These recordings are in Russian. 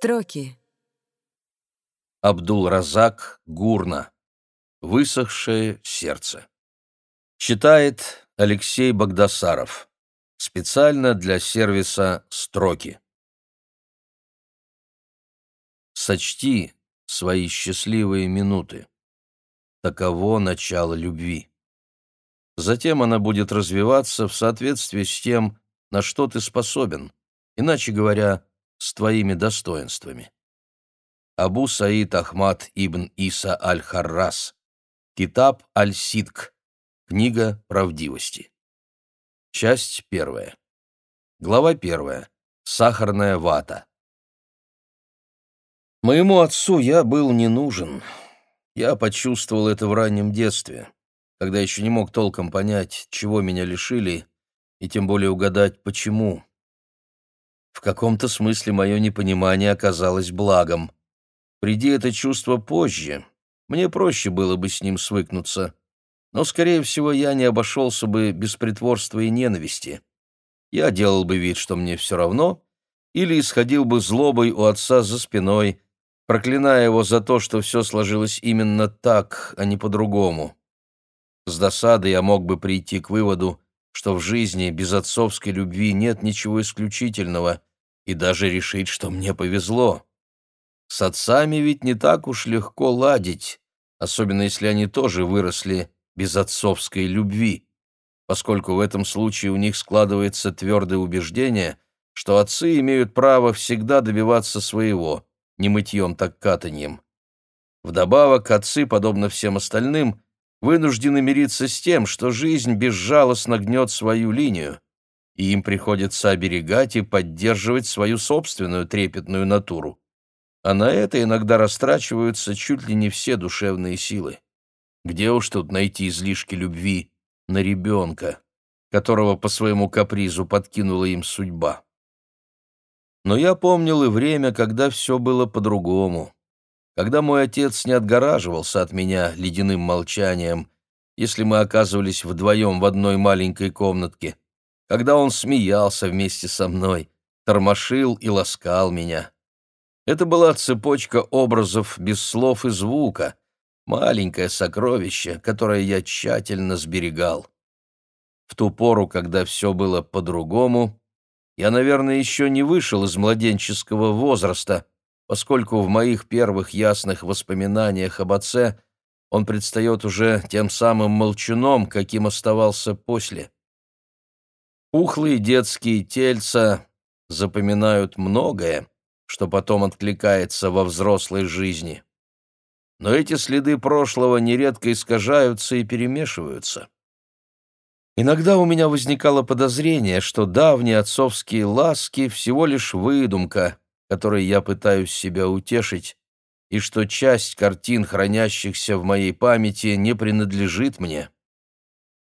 Строки. Абдул-Разак Гурна. Высохшее сердце. Читает Алексей Богдасаров. Специально для сервиса «Строки». Сочти свои счастливые минуты. Таково начало любви. Затем она будет развиваться в соответствии с тем, на что ты способен, иначе говоря, с твоими достоинствами. Абу Саид Ахмад ибн Иса аль-Харрас. Китаб аль-Сидк. Книга правдивости. Часть первая. Глава первая. Сахарная вата. Моему отцу я был не нужен. Я почувствовал это в раннем детстве, когда еще не мог толком понять, чего меня лишили, и тем более угадать, почему. В каком-то смысле мое непонимание оказалось благом. Приди это чувство позже, мне проще было бы с ним свыкнуться. Но, скорее всего, я не обошелся бы без притворства и ненависти. Я делал бы вид, что мне все равно, или исходил бы злобой у отца за спиной, проклиная его за то, что все сложилось именно так, а не по-другому. С досады я мог бы прийти к выводу, что в жизни без отцовской любви нет ничего исключительного, и даже решить, что мне повезло. С отцами ведь не так уж легко ладить, особенно если они тоже выросли без отцовской любви, поскольку в этом случае у них складывается твердое убеждение, что отцы имеют право всегда добиваться своего, не мытьем так катаньем. Вдобавок, отцы, подобно всем остальным, вынуждены мириться с тем, что жизнь безжалостно гнет свою линию, и им приходится оберегать и поддерживать свою собственную трепетную натуру. А на это иногда растрачиваются чуть ли не все душевные силы. Где уж тут найти излишки любви на ребенка, которого по своему капризу подкинула им судьба? Но я помнил и время, когда все было по-другому, когда мой отец не отгораживался от меня ледяным молчанием, если мы оказывались вдвоем в одной маленькой комнатке, когда он смеялся вместе со мной, тормошил и ласкал меня. Это была цепочка образов без слов и звука, маленькое сокровище, которое я тщательно сберегал. В ту пору, когда все было по-другому, я, наверное, еще не вышел из младенческого возраста, поскольку в моих первых ясных воспоминаниях об отце он предстает уже тем самым молчуном, каким оставался после. Пухлые детские тельца запоминают многое, что потом откликается во взрослой жизни. Но эти следы прошлого нередко искажаются и перемешиваются. Иногда у меня возникало подозрение, что давние отцовские ласки всего лишь выдумка, которой я пытаюсь себя утешить, и что часть картин, хранящихся в моей памяти, не принадлежит мне.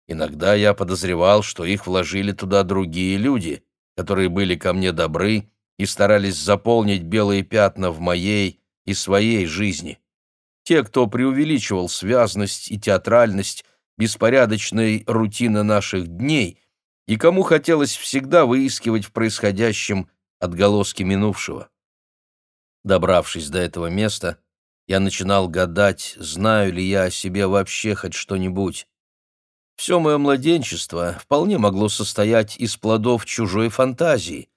Иногда я подозревал, что их вложили туда другие люди, которые были ко мне добры и старались заполнить белые пятна в моей и своей жизни. Те, кто преувеличивал связность и театральность беспорядочной рутины наших дней и кому хотелось всегда выискивать в происходящем отголоски минувшего. Добравшись до этого места, я начинал гадать, знаю ли я о себе вообще хоть что-нибудь. Все мое младенчество вполне могло состоять из плодов чужой фантазии.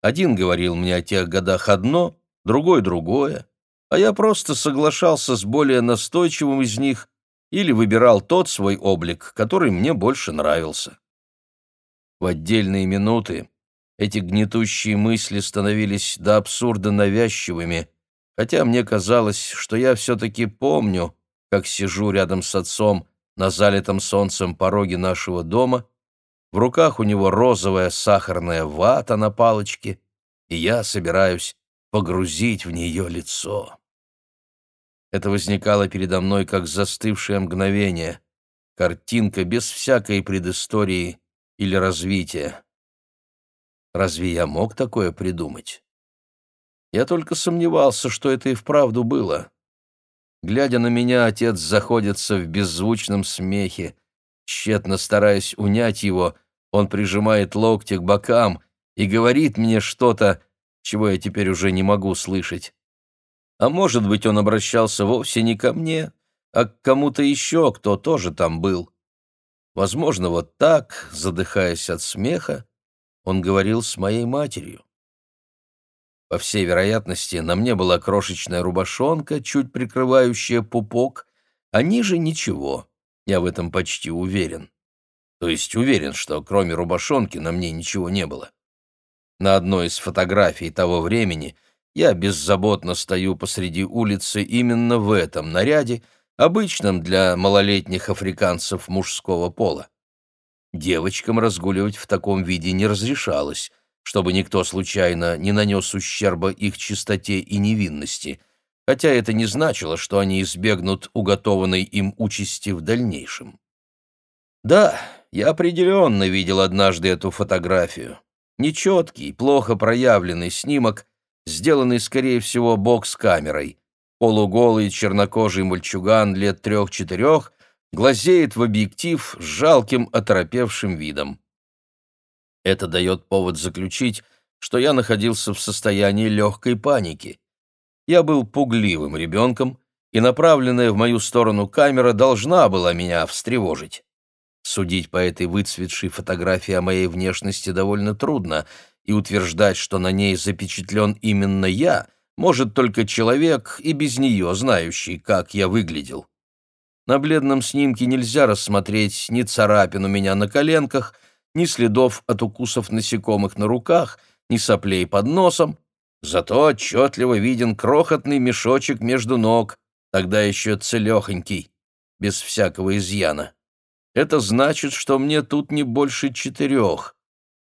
Один говорил мне о тех годах одно, другой — другое, а я просто соглашался с более настойчивым из них или выбирал тот свой облик, который мне больше нравился. В отдельные минуты эти гнетущие мысли становились до абсурда навязчивыми, хотя мне казалось, что я все-таки помню, как сижу рядом с отцом, на залитом солнцем пороге нашего дома, в руках у него розовая сахарная вата на палочке, и я собираюсь погрузить в нее лицо. Это возникало передо мной как застывшее мгновение, картинка без всякой предыстории или развития. Разве я мог такое придумать? Я только сомневался, что это и вправду было. Глядя на меня, отец заходится в беззвучном смехе. Тщетно стараясь унять его, он прижимает локти к бокам и говорит мне что-то, чего я теперь уже не могу слышать. А может быть, он обращался вовсе не ко мне, а к кому-то еще, кто тоже там был. Возможно, вот так, задыхаясь от смеха, он говорил с моей матерью. По всей вероятности, на мне была крошечная рубашонка, чуть прикрывающая пупок, а ниже ничего. Я в этом почти уверен. То есть уверен, что кроме рубашонки на мне ничего не было. На одной из фотографий того времени я беззаботно стою посреди улицы именно в этом наряде, обычном для малолетних африканцев мужского пола. Девочкам разгуливать в таком виде не разрешалось, чтобы никто случайно не нанес ущерба их чистоте и невинности, хотя это не значило, что они избегнут уготованной им участи в дальнейшем. Да, я определенно видел однажды эту фотографию. Нечеткий, плохо проявленный снимок, сделанный, скорее всего, бокс-камерой. Полуголый чернокожий мальчуган лет трех-четырех глазеет в объектив с жалким оторопевшим видом. Это дает повод заключить, что я находился в состоянии легкой паники. Я был пугливым ребенком, и направленная в мою сторону камера должна была меня встревожить. Судить по этой выцветшей фотографии о моей внешности довольно трудно, и утверждать, что на ней запечатлен именно я, может только человек и без нее знающий, как я выглядел. На бледном снимке нельзя рассмотреть ни царапин у меня на коленках, ни следов от укусов насекомых на руках, ни соплей под носом, зато отчетливо виден крохотный мешочек между ног, тогда еще целехонький, без всякого изъяна. Это значит, что мне тут не больше четырех.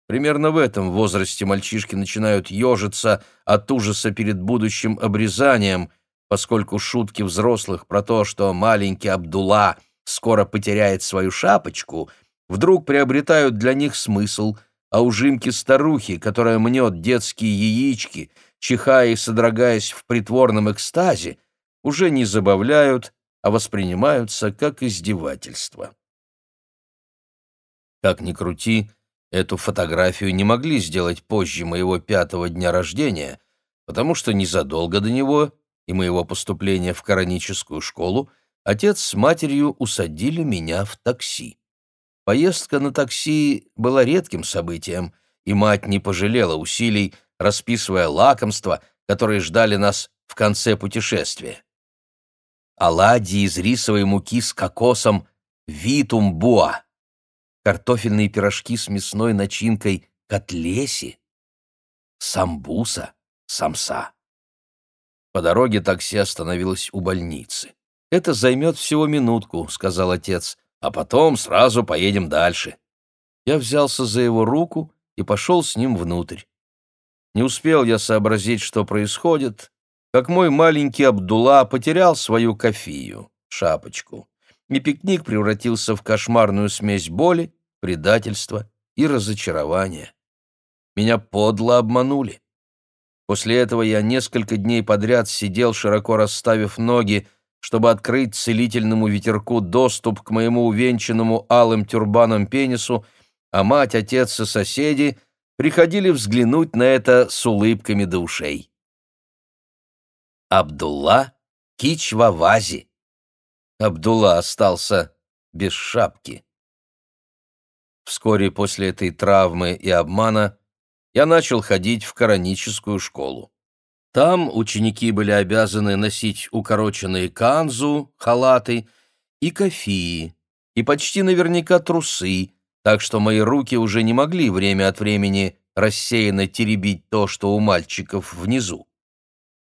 Примерно в этом возрасте мальчишки начинают ежиться от ужаса перед будущим обрезанием, поскольку шутки взрослых про то, что маленький Абдулла скоро потеряет свою шапочку, вдруг приобретают для них смысл, а ужимки старухи, которая мнет детские яички, чихая и содрогаясь в притворном экстазе, уже не забавляют, а воспринимаются как издевательство. Как ни крути, эту фотографию не могли сделать позже моего пятого дня рождения, потому что незадолго до него и моего поступления в кораническую школу отец с матерью усадили меня в такси. Поездка на такси была редким событием, и мать не пожалела усилий, расписывая лакомства, которые ждали нас в конце путешествия. Оладьи из рисовой муки с кокосом «Витумбуа», картофельные пирожки с мясной начинкой «Котлеси», самбуса, самса. По дороге такси остановилось у больницы. «Это займет всего минутку», — сказал отец, «а потом сразу поедем дальше». Я взялся за его руку и пошел с ним внутрь. Не успел я сообразить, что происходит, как мой маленький Абдулла потерял свою кофию, шапочку, и пикник превратился в кошмарную смесь боли, предательства и разочарования. Меня подло обманули. После этого я несколько дней подряд сидел, широко расставив ноги, чтобы открыть целительному ветерку доступ к моему увенчанному алым тюрбаном пенису, а мать, отец и соседи приходили взглянуть на это с улыбками до ушей. Абдулла Кичвавази. Абдулла остался без шапки. Вскоре после этой травмы и обмана я начал ходить в кораническую школу. Там ученики были обязаны носить укороченные канзу, халаты и кофии, и почти наверняка трусы, так что мои руки уже не могли время от времени рассеянно теребить то, что у мальчиков внизу.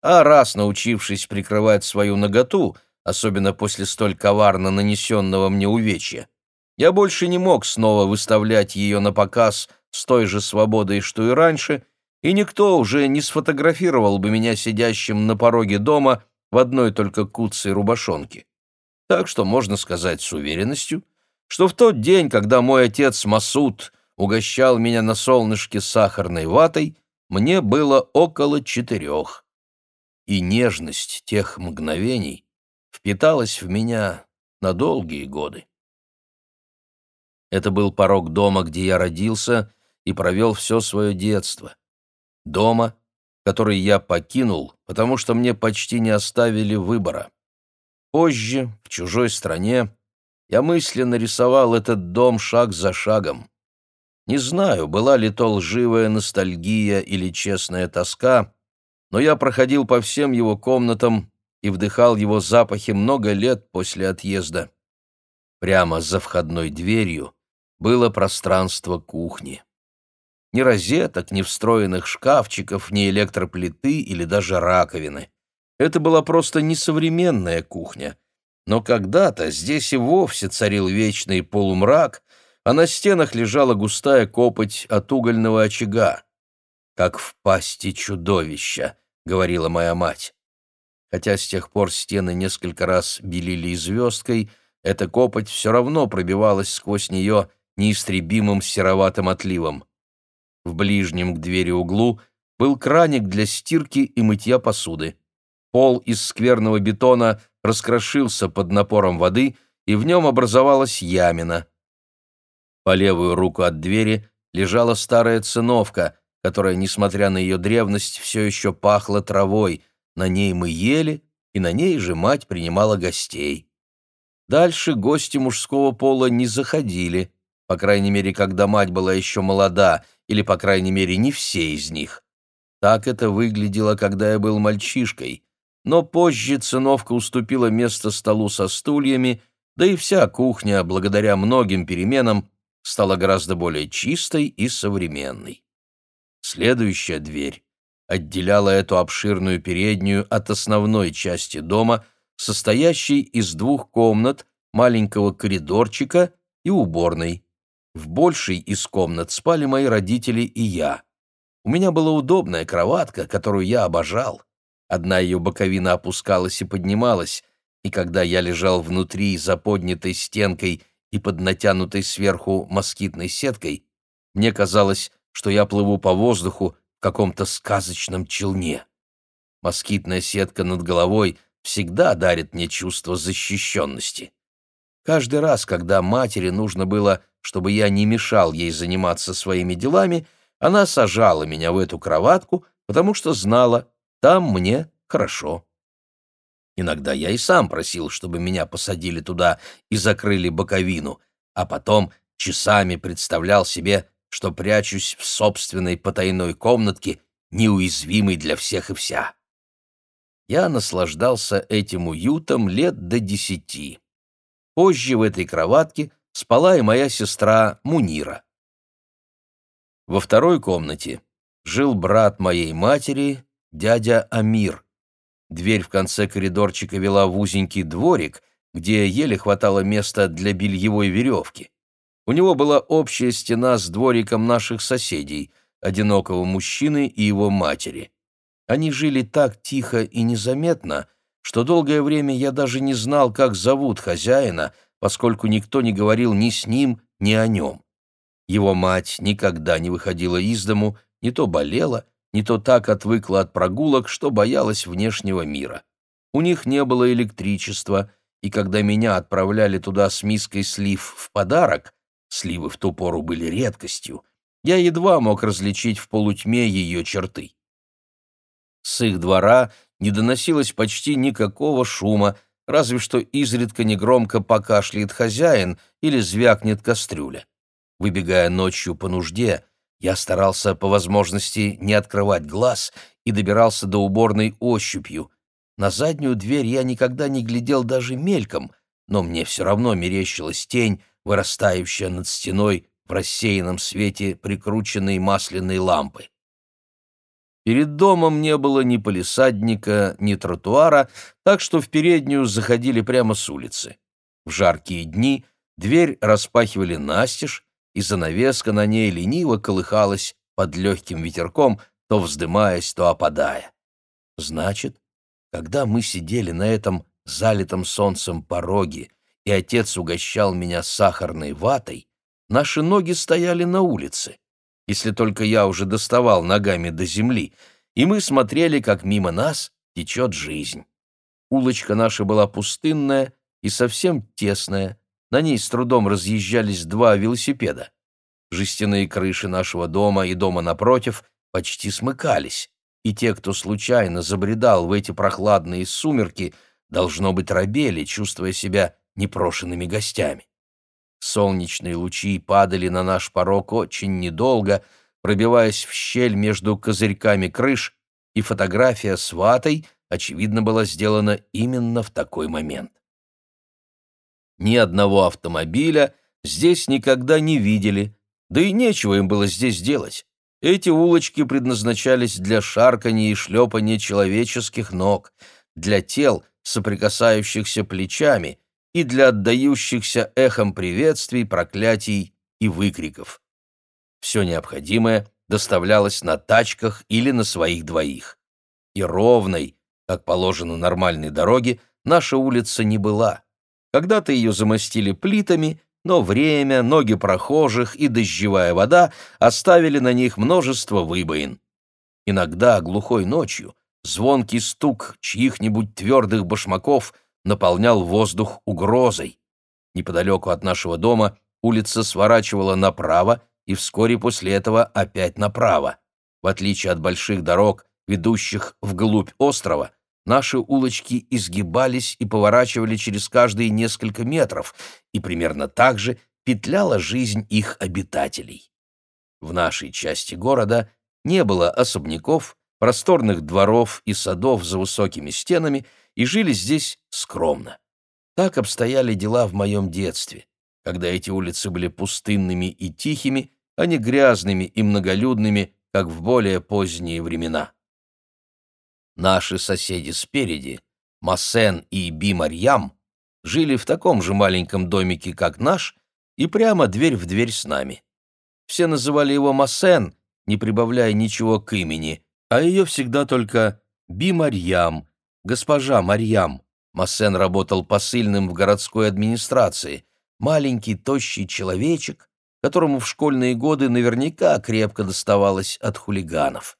А раз научившись прикрывать свою наготу, особенно после столь коварно нанесенного мне увечья, я больше не мог снова выставлять ее на показ с той же свободой, что и раньше, и никто уже не сфотографировал бы меня сидящим на пороге дома в одной только куцей рубашонке. Так что можно сказать с уверенностью, что в тот день, когда мой отец Масуд угощал меня на солнышке сахарной ватой, мне было около четырех. И нежность тех мгновений впиталась в меня на долгие годы. Это был порог дома, где я родился и провел все свое детство. Дома, который я покинул, потому что мне почти не оставили выбора. Позже, в чужой стране, я мысленно рисовал этот дом шаг за шагом. Не знаю, была ли то лживая ностальгия или честная тоска, но я проходил по всем его комнатам и вдыхал его запахи много лет после отъезда. Прямо за входной дверью было пространство кухни. Ни розеток, ни встроенных шкафчиков, ни электроплиты или даже раковины. Это была просто несовременная кухня. Но когда-то здесь и вовсе царил вечный полумрак, а на стенах лежала густая копоть от угольного очага. «Как в пасти чудовища», — говорила моя мать. Хотя с тех пор стены несколько раз белили звездкой, эта копоть все равно пробивалась сквозь нее неистребимым сероватым отливом. В ближнем к двери углу был краник для стирки и мытья посуды. Пол из скверного бетона раскрошился под напором воды, и в нем образовалась ямина. По левую руку от двери лежала старая циновка, которая, несмотря на ее древность, все еще пахла травой. На ней мы ели, и на ней же мать принимала гостей. Дальше гости мужского пола не заходили, по крайней мере, когда мать была еще молода, или, по крайней мере, не все из них. Так это выглядело, когда я был мальчишкой, но позже циновка уступила место столу со стульями, да и вся кухня, благодаря многим переменам, стала гораздо более чистой и современной. Следующая дверь отделяла эту обширную переднюю от основной части дома, состоящей из двух комнат, маленького коридорчика и уборной. В большей из комнат спали мои родители и я. У меня была удобная кроватка, которую я обожал. Одна ее боковина опускалась и поднималась, и когда я лежал внутри за поднятой стенкой и под натянутой сверху москитной сеткой, мне казалось, что я плыву по воздуху в каком-то сказочном челне. Москитная сетка над головой всегда дарит мне чувство защищенности. Каждый раз, когда матери нужно было чтобы я не мешал ей заниматься своими делами, она сажала меня в эту кроватку, потому что знала, там мне хорошо. Иногда я и сам просил, чтобы меня посадили туда и закрыли боковину, а потом часами представлял себе, что прячусь в собственной потайной комнатке, неуязвимой для всех и вся. Я наслаждался этим уютом лет до десяти. Позже в этой кроватке спала и моя сестра Мунира. Во второй комнате жил брат моей матери, дядя Амир. Дверь в конце коридорчика вела в узенький дворик, где еле хватало места для бельевой веревки. У него была общая стена с двориком наших соседей, одинокого мужчины и его матери. Они жили так тихо и незаметно, что долгое время я даже не знал, как зовут хозяина — поскольку никто не говорил ни с ним, ни о нем. Его мать никогда не выходила из дому, не то болела, не то так отвыкла от прогулок, что боялась внешнего мира. У них не было электричества, и когда меня отправляли туда с миской слив в подарок, сливы в ту пору были редкостью, я едва мог различить в полутьме ее черты. С их двора не доносилось почти никакого шума, разве что изредка негромко покашляет хозяин или звякнет кастрюля. Выбегая ночью по нужде, я старался по возможности не открывать глаз и добирался до уборной ощупью. На заднюю дверь я никогда не глядел даже мельком, но мне все равно мерещилась тень, вырастающая над стеной в рассеянном свете прикрученной масляной лампы. Перед домом не было ни полисадника, ни тротуара, так что в переднюю заходили прямо с улицы. В жаркие дни дверь распахивали настежь, и занавеска на ней лениво колыхалась под легким ветерком, то вздымаясь, то опадая. Значит, когда мы сидели на этом залитом солнцем пороге, и отец угощал меня сахарной ватой, наши ноги стояли на улице если только я уже доставал ногами до земли, и мы смотрели, как мимо нас течет жизнь. Улочка наша была пустынная и совсем тесная, на ней с трудом разъезжались два велосипеда. Жестяные крыши нашего дома и дома напротив почти смыкались. и те, кто случайно забредал в эти прохладные сумерки, должно быть, робели, чувствуя себя непрошенными гостями. Солнечные лучи падали на наш порог очень недолго, пробиваясь в щель между козырьками крыш, и фотография с ватой, очевидно, была сделана именно в такой момент. Ни одного автомобиля здесь никогда не видели, да и нечего им было здесь делать. Эти улочки предназначались для шаркания и шлепания человеческих ног, для тел, соприкасающихся плечами, и для отдающихся эхом приветствий, проклятий и выкриков. Все необходимое доставлялось на тачках или на своих двоих. И ровной, как положено нормальной дороге, наша улица не была. Когда-то ее замостили плитами, но время, ноги прохожих и дождевая вода оставили на них множество выбоин. Иногда, глухой ночью, звонкий стук чьих-нибудь твердых башмаков наполнял воздух угрозой. Неподалеку от нашего дома улица сворачивала направо и вскоре после этого опять направо. В отличие от больших дорог, ведущих вглубь острова, Наши улочки изгибались и поворачивали через каждые несколько метров, и примерно так же петляла жизнь их обитателей. В нашей части города не было особняков, просторных дворов и садов за высокими стенами, и жили здесь скромно. Так обстояли дела в моем детстве, когда эти улицы были пустынными и тихими, а не грязными и многолюдными, как в более поздние времена. Наши соседи спереди, Массен и Би-Марьям, жили в таком же маленьком домике, как наш, и прямо дверь в дверь с нами. Все называли его Массен, не прибавляя ничего к имени, а ее всегда только Би-Марьям, госпожа Марьям. Массен работал посыльным в городской администрации, маленький тощий человечек, которому в школьные годы наверняка крепко доставалось от хулиганов.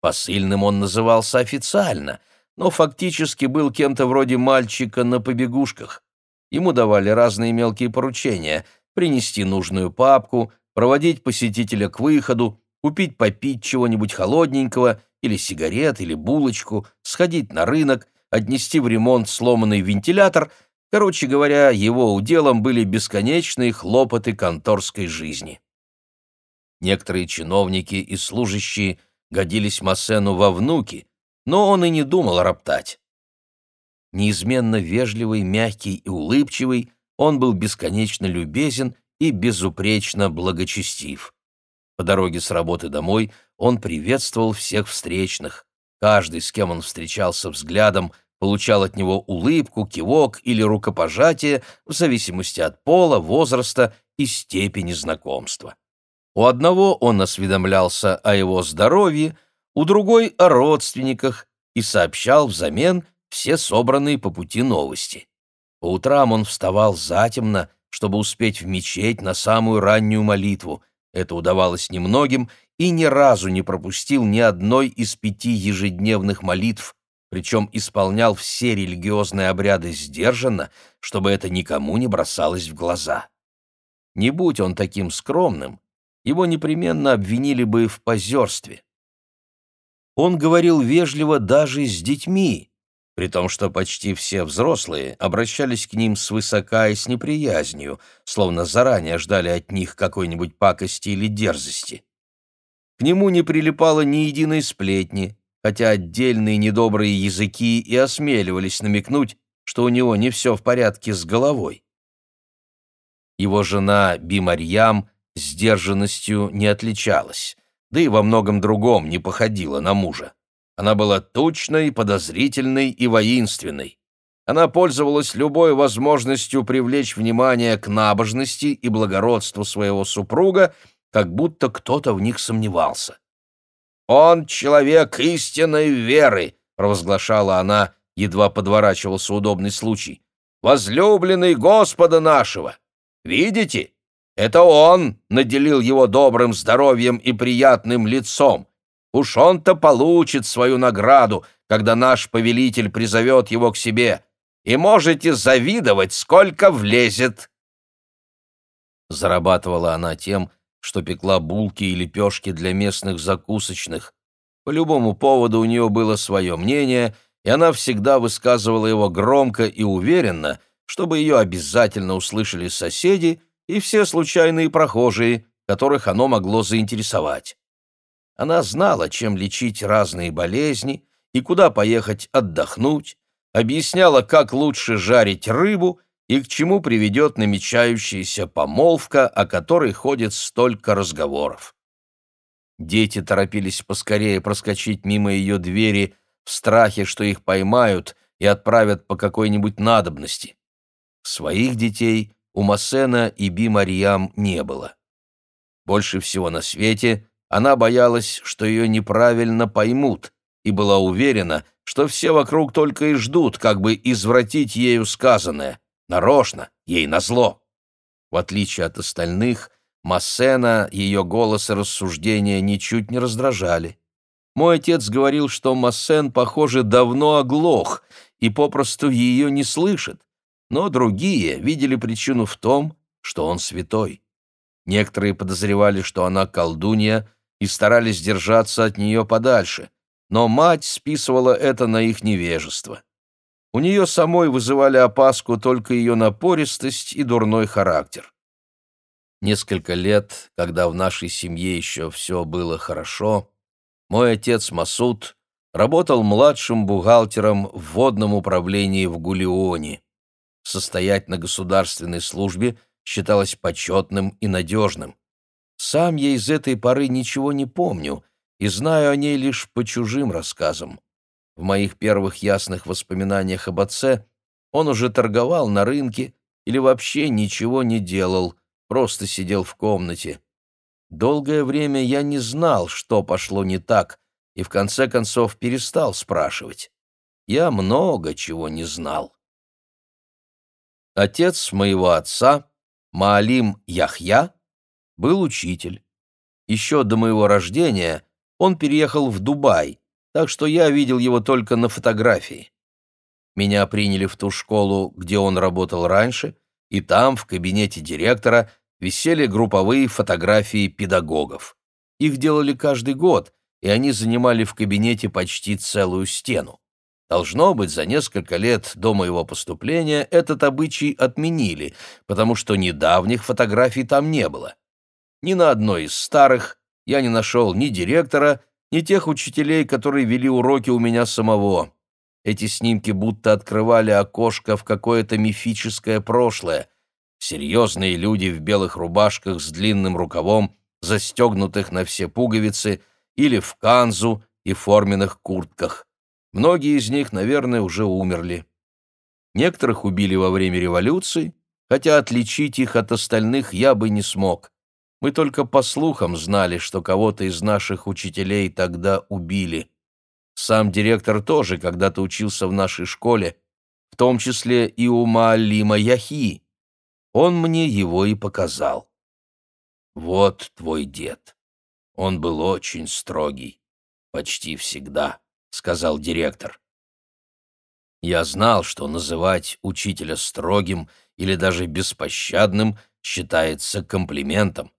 Посыльным он назывался официально, но фактически был кем-то вроде мальчика на побегушках. Ему давали разные мелкие поручения — принести нужную папку, проводить посетителя к выходу, купить попить чего-нибудь холодненького, или сигарет, или булочку, сходить на рынок, отнести в ремонт сломанный вентилятор. Короче говоря, его уделом были бесконечные хлопоты конторской жизни. Некоторые чиновники и служащие – годились Массену во внуки, но он и не думал роптать. Неизменно вежливый, мягкий и улыбчивый, он был бесконечно любезен и безупречно благочестив. По дороге с работы домой он приветствовал всех встречных. Каждый, с кем он встречался взглядом, получал от него улыбку, кивок или рукопожатие в зависимости от пола, возраста и степени знакомства. У одного он осведомлялся о его здоровье, у другой — о родственниках и сообщал взамен все собранные по пути новости. По утрам он вставал затемно, чтобы успеть в мечеть на самую раннюю молитву. Это удавалось немногим, и ни разу не пропустил ни одной из пяти ежедневных молитв, причем исполнял все религиозные обряды сдержанно, чтобы это никому не бросалось в глаза. Не будь он таким скромным, его непременно обвинили бы в позерстве. Он говорил вежливо даже с детьми, при том, что почти все взрослые обращались к ним свысока и с неприязнью, словно заранее ждали от них какой-нибудь пакости или дерзости. К нему не прилипало ни единой сплетни, хотя отдельные недобрые языки и осмеливались намекнуть, что у него не все в порядке с головой. Его жена Бимарьям сдержанностью не отличалась, да и во многом другом не походила на мужа. Она была тучной, подозрительной и воинственной. Она пользовалась любой возможностью привлечь внимание к набожности и благородству своего супруга, как будто кто-то в них сомневался. «Он человек истинной веры», — провозглашала она, едва подворачивался удобный случай. «Возлюбленный Господа нашего! Видите, это он наделил его добрым здоровьем и приятным лицом. Уж он-то получит свою награду, когда наш повелитель призовет его к себе. И можете завидовать, сколько влезет. Зарабатывала она тем, что пекла булки и лепешки для местных закусочных. По любому поводу у нее было свое мнение, и она всегда высказывала его громко и уверенно, чтобы ее обязательно услышали соседи и все случайные прохожие, которых оно могло заинтересовать. Она знала, чем лечить разные болезни и куда поехать отдохнуть, объясняла, как лучше жарить рыбу и к чему приведет намечающаяся помолвка, о которой ходит столько разговоров. Дети торопились поскорее проскочить мимо ее двери в страхе, что их поймают и отправят по какой-нибудь надобности. Своих детей у Массена и Би Марьям не было. Больше всего на свете она боялась, что ее неправильно поймут, и была уверена, что все вокруг только и ждут, как бы извратить ею сказанное, нарочно, ей назло. В отличие от остальных, Массена ее голос и рассуждения ничуть не раздражали. Мой отец говорил, что Массен, похоже, давно оглох и попросту ее не слышит, но другие видели причину в том, что он святой. Некоторые подозревали, что она колдунья, и старались держаться от нее подальше, но мать списывала это на их невежество. У нее самой вызывали опаску только ее напористость и дурной характер. Несколько лет, когда в нашей семье еще все было хорошо, мой отец Масуд работал младшим бухгалтером в водном управлении в Гулионе. Состоять на государственной службе считалось почетным и надежным. Сам я из этой поры ничего не помню, и знаю о ней лишь по чужим рассказам. В моих первых ясных воспоминаниях об отце он уже торговал на рынке или вообще ничего не делал, просто сидел в комнате. Долгое время я не знал, что пошло не так, и в конце концов перестал спрашивать. Я много чего не знал. Отец моего отца, Маалим Яхья, был учитель. Еще до моего рождения он переехал в Дубай, так что я видел его только на фотографии. Меня приняли в ту школу, где он работал раньше, и там, в кабинете директора, висели групповые фотографии педагогов. Их делали каждый год, и они занимали в кабинете почти целую стену. Должно быть, за несколько лет до моего поступления этот обычай отменили, потому что недавних фотографий там не было. Ни на одной из старых я не нашел ни директора, ни тех учителей, которые вели уроки у меня самого. Эти снимки будто открывали окошко в какое-то мифическое прошлое. Серьезные люди в белых рубашках с длинным рукавом, застегнутых на все пуговицы, или в канзу и форменных куртках. Многие из них, наверное, уже умерли. Некоторых убили во время революции, хотя отличить их от остальных я бы не смог. Мы только по слухам знали, что кого-то из наших учителей тогда убили. Сам директор тоже когда-то учился в нашей школе, в том числе и у Маалима Яхи. Он мне его и показал. «Вот твой дед. Он был очень строгий. Почти всегда», — сказал директор. Я знал, что называть учителя строгим или даже беспощадным считается комплиментом.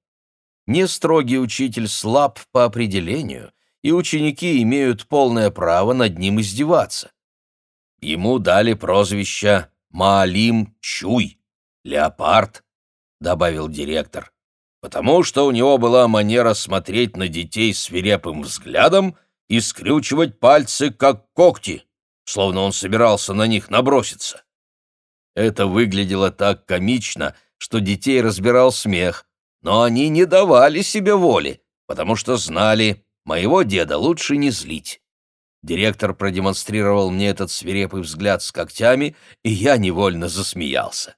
Не строгий учитель слаб по определению, и ученики имеют полное право над ним издеваться. Ему дали прозвище Маалим Чуй, леопард, добавил директор, потому что у него была манера смотреть на детей свирепым взглядом и скрючивать пальцы, как когти, словно он собирался на них наброситься. Это выглядело так комично, что детей разбирал смех, но они не давали себе воли, потому что знали, моего деда лучше не злить. Директор продемонстрировал мне этот свирепый взгляд с когтями, и я невольно засмеялся.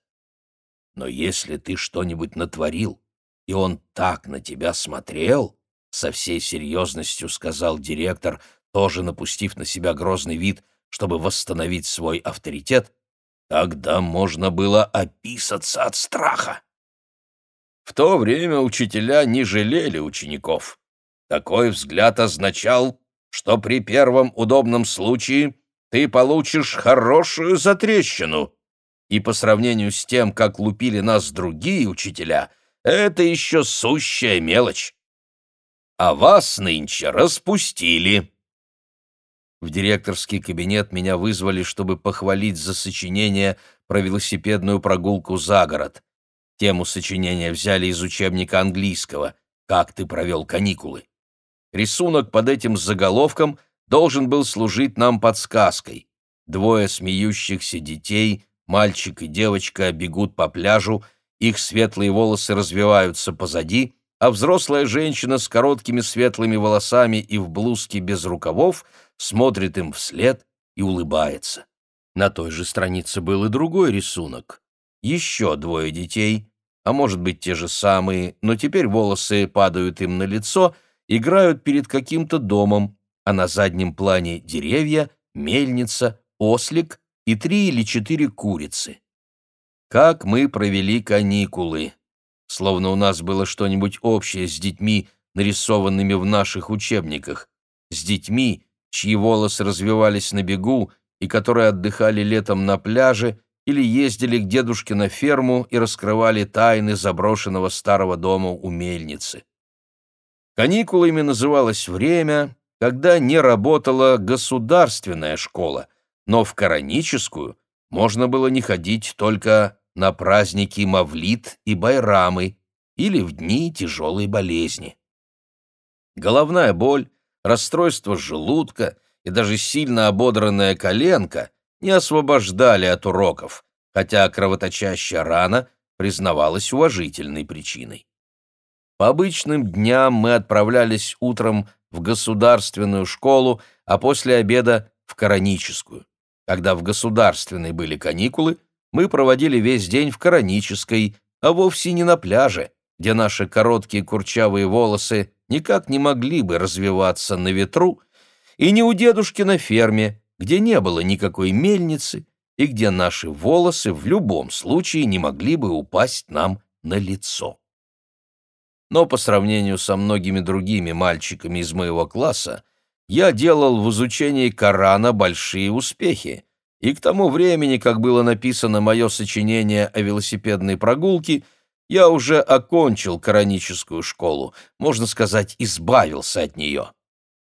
Но если ты что-нибудь натворил, и он так на тебя смотрел, со всей серьезностью сказал директор, тоже напустив на себя грозный вид, чтобы восстановить свой авторитет, тогда можно было описаться от страха. В то время учителя не жалели учеников. Такой взгляд означал, что при первом удобном случае ты получишь хорошую затрещину. И по сравнению с тем, как лупили нас другие учителя, это еще сущая мелочь. А вас нынче распустили, В директорский кабинет меня вызвали, чтобы похвалить за сочинение про велосипедную прогулку за город. Тему сочинения взяли из учебника английского «Как ты провел каникулы». Рисунок под этим заголовком должен был служить нам подсказкой. Двое смеющихся детей, мальчик и девочка, бегут по пляжу, их светлые волосы развиваются позади, а взрослая женщина с короткими светлыми волосами и в блузке без рукавов смотрит им вслед и улыбается. На той же странице был и другой рисунок. Еще двое детей, а может быть те же самые, но теперь волосы падают им на лицо, играют перед каким-то домом, а на заднем плане деревья, мельница, ослик и три или четыре курицы. Как мы провели каникулы! Словно у нас было что-нибудь общее с детьми, нарисованными в наших учебниках, с детьми, чьи волосы развивались на бегу и которые отдыхали летом на пляже или ездили к дедушке на ферму и раскрывали тайны заброшенного старого дома у мельницы. Каникулами называлось время, когда не работала государственная школа, но в кораническую можно было не ходить только на праздники Мавлид и Байрамы или в дни тяжелой болезни. Головная боль, расстройство желудка и даже сильно ободранная коленка не освобождали от уроков, хотя кровоточащая рана признавалась уважительной причиной. По обычным дням мы отправлялись утром в государственную школу, а после обеда — в кораническую. Когда в государственной были каникулы, мы проводили весь день в коранической, а вовсе не на пляже, где наши короткие курчавые волосы никак не могли бы развиваться на ветру, и не у дедушки на ферме, где не было никакой мельницы и где наши волосы в любом случае не могли бы упасть нам на лицо но по сравнению со многими другими мальчиками из моего класса я делал в изучении Корана большие успехи, и к тому времени, как было написано мое сочинение о велосипедной прогулке, я уже окончил кораническую школу, можно сказать, избавился от нее.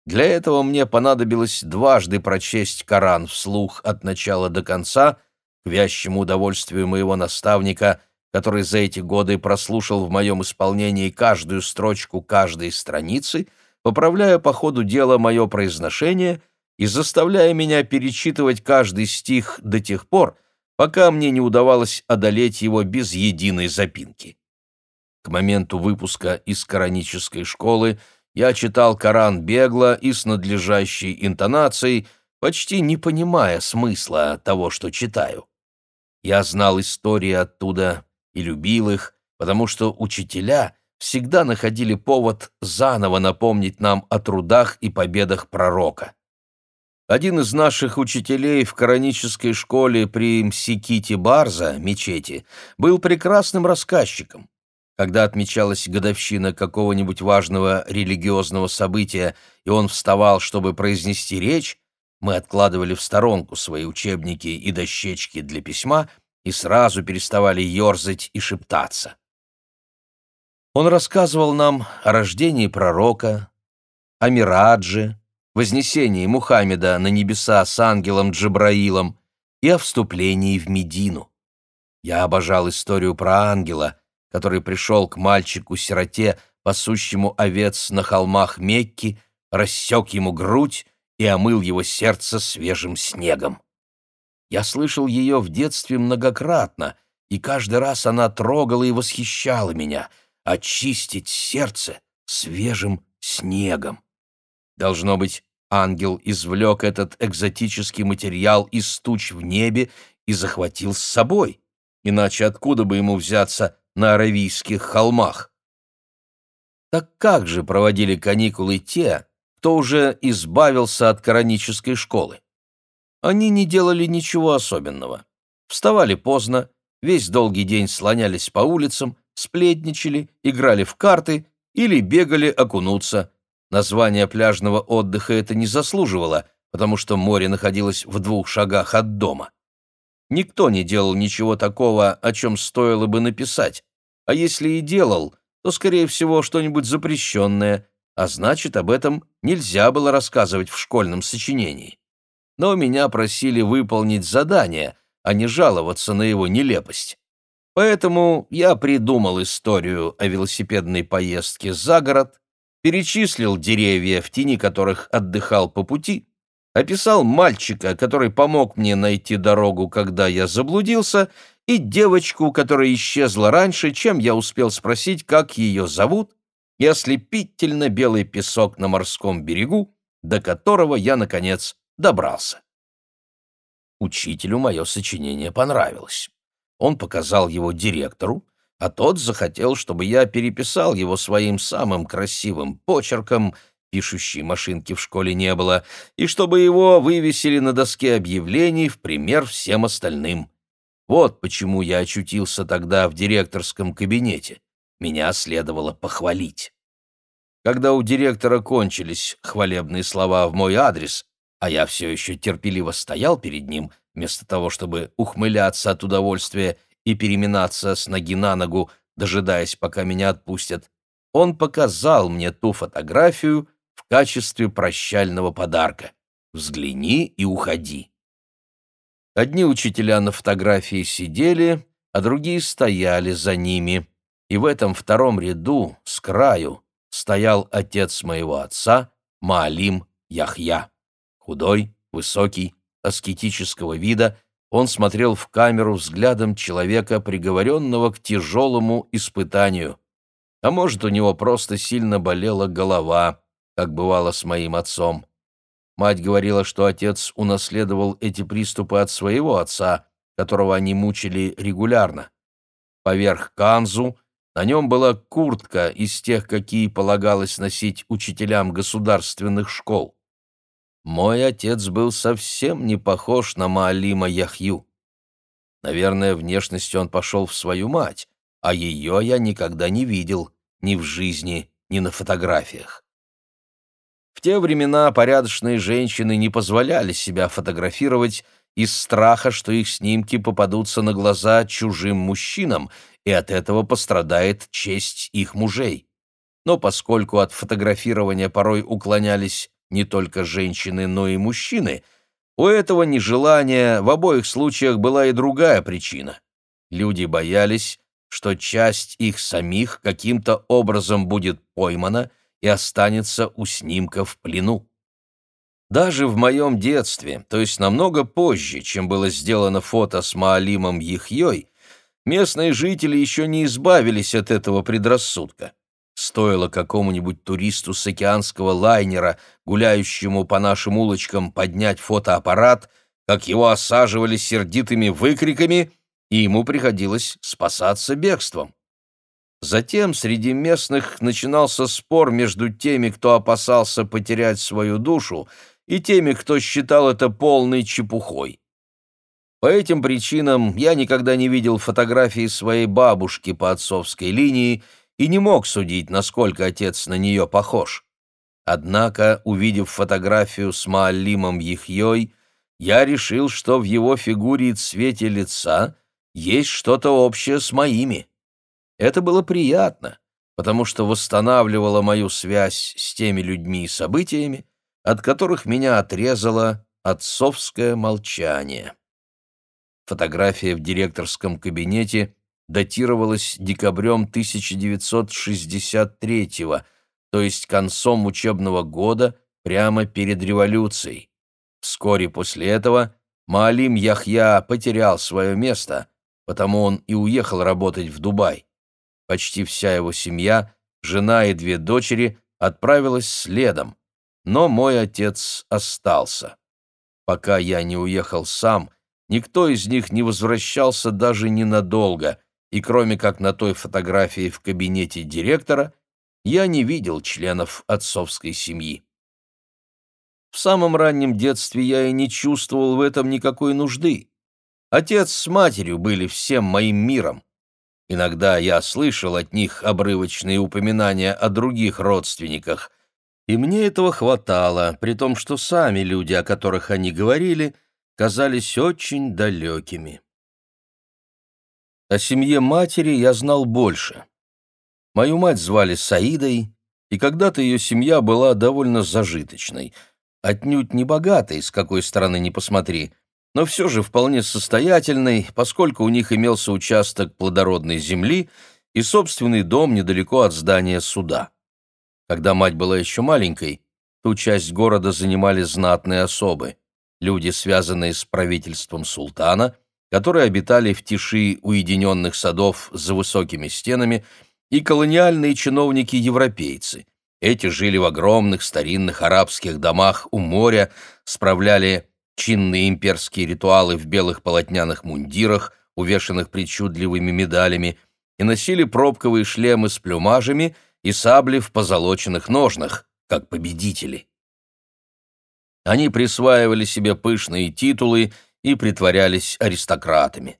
Для этого мне понадобилось дважды прочесть Коран вслух от начала до конца, к вящему удовольствию моего наставника – который за эти годы прослушал в моем исполнении каждую строчку каждой страницы, поправляя по ходу дела мое произношение и заставляя меня перечитывать каждый стих до тех пор, пока мне не удавалось одолеть его без единой запинки. К моменту выпуска из коранической школы я читал Коран бегло и с надлежащей интонацией, почти не понимая смысла того, что читаю. Я знал истории оттуда и любил их, потому что учителя всегда находили повод заново напомнить нам о трудах и победах пророка. Один из наших учителей в коранической школе при Мсиките Барза, мечети, был прекрасным рассказчиком. Когда отмечалась годовщина какого-нибудь важного религиозного события, и он вставал, чтобы произнести речь, мы откладывали в сторонку свои учебники и дощечки для письма и сразу переставали ерзать и шептаться. Он рассказывал нам о рождении пророка, о Мирадже, вознесении Мухаммеда на небеса с ангелом Джабраилом и о вступлении в Медину. Я обожал историю про ангела, который пришел к мальчику-сироте, пасущему овец на холмах Мекки, рассек ему грудь и омыл его сердце свежим снегом. Я слышал ее в детстве многократно, и каждый раз она трогала и восхищала меня, очистить сердце свежим снегом. Должно быть, ангел извлек этот экзотический материал из туч в небе и захватил с собой, иначе откуда бы ему взяться на Аравийских холмах? Так как же проводили каникулы те, кто уже избавился от коранической школы? Они не делали ничего особенного. Вставали поздно, весь долгий день слонялись по улицам, сплетничали, играли в карты или бегали окунуться. Название пляжного отдыха это не заслуживало, потому что море находилось в двух шагах от дома. Никто не делал ничего такого, о чем стоило бы написать, а если и делал, то, скорее всего, что-нибудь запрещенное, а значит, об этом нельзя было рассказывать в школьном сочинении. но меня просили выполнить задание, а не жаловаться на его нелепость. Поэтому я придумал историю о велосипедной поездке за город, перечислил деревья, в тени которых отдыхал по пути, описал мальчика, который помог мне найти дорогу, когда я заблудился, и девочку, которая исчезла раньше, чем я успел спросить, как ее зовут, и ослепительно белый песок на морском берегу, до которого я, наконец, добрался. Учителю мое сочинение понравилось. Он показал его директору, а тот захотел, чтобы я переписал его своим самым красивым почерком, пишущей машинки в школе не было, и чтобы его вывесили на доске объявлений в пример всем остальным. Вот почему я очутился тогда в директорском кабинете. Меня следовало похвалить. Когда у директора кончились хвалебные слова в мой адрес, а я все еще терпеливо стоял перед ним, вместо того, чтобы ухмыляться от удовольствия и переминаться с ноги на ногу, дожидаясь, пока меня отпустят, он показал мне ту фотографию в качестве прощального подарка. «Взгляни и уходи». Одни учителя на фотографии сидели, а другие стояли за ними, и в этом втором ряду, с краю, стоял отец моего отца, Маалим Яхья. Худой, высокий, аскетического вида, он смотрел в камеру взглядом человека, приговоренного к тяжелому испытанию. А может, у него просто сильно болела голова, как бывало с моим отцом. Мать говорила, что отец унаследовал эти приступы от своего отца, которого они мучили регулярно. Поверх канзу на нем была куртка из тех, какие полагалось носить учителям государственных школ. Мой отец был совсем не похож на Маалима Яхью. Наверное, внешностью он пошел в свою мать, а ее я никогда не видел ни в жизни, ни на фотографиях. В те времена порядочные женщины не позволяли себя фотографировать из страха, что их снимки попадутся на глаза чужим мужчинам, и от этого пострадает честь их мужей. Но поскольку от фотографирования порой уклонялись не только женщины, но и мужчины, у этого нежелания в обоих случаях была и другая причина. Люди боялись, что часть их самих каким-то образом будет поймана и останется у снимка в плену. Даже в моем детстве, то есть намного позже, чем было сделано фото с Маалимом Яхьей, местные жители еще не избавились от этого предрассудка. Стоило какому-нибудь туристу с океанского лайнера, гуляющему по нашим улочкам, поднять фотоаппарат, как его осаживали сердитыми выкриками, и ему приходилось спасаться бегством. Затем среди местных начинался спор между теми, кто опасался потерять свою душу, и теми, кто считал это полной чепухой. По этим причинам я никогда не видел фотографии своей бабушки по отцовской линии и не мог судить, насколько отец на нее похож. Однако, увидев фотографию с Маалимом Яхьей, я решил, что в его фигуре и цвете лица есть что-то общее с моими. Это было приятно, потому что восстанавливало мою связь с теми людьми и событиями, от которых меня отрезало отцовское молчание. Фотография в директорском кабинете датировалась декабрем 1963 то есть концом учебного года прямо перед революцией. Вскоре после этого Маалим Яхья потерял свое место, потому он и уехал работать в Дубай. Почти вся его семья, жена и две дочери, отправилась следом, но мой отец остался. Пока я не уехал сам, никто из них не возвращался даже ненадолго — и кроме как на той фотографии в кабинете директора, я не видел членов отцовской семьи. В самом раннем детстве я и не чувствовал в этом никакой нужды. Отец с матерью были всем моим миром. Иногда я слышал от них обрывочные упоминания о других родственниках, и мне этого хватало, при том, что сами люди, о которых они говорили, казались очень далекими. О семье матери я знал больше. Мою мать звали Саидой, и когда-то ее семья была довольно зажиточной. отнюдь не богатой, с какой стороны ни посмотри, но все же вполне состоятельной, поскольку у них имелся участок плодородной земли и собственный дом недалеко от здания суда. Когда мать была еще маленькой, ту часть города занимали знатные особы, люди, связанные с правительством султана, которые обитали в тиши уединенных садов за высокими стенами, и колониальные чиновники-европейцы. Эти жили в огромных старинных арабских домах у моря, справляли чинные имперские ритуалы в белых полотняных мундирах, увешанных причудливыми медалями, и носили пробковые шлемы с плюмажами и сабли в позолоченных ножнах, как победители. Они присваивали себе пышные титулы и притворялись аристократами.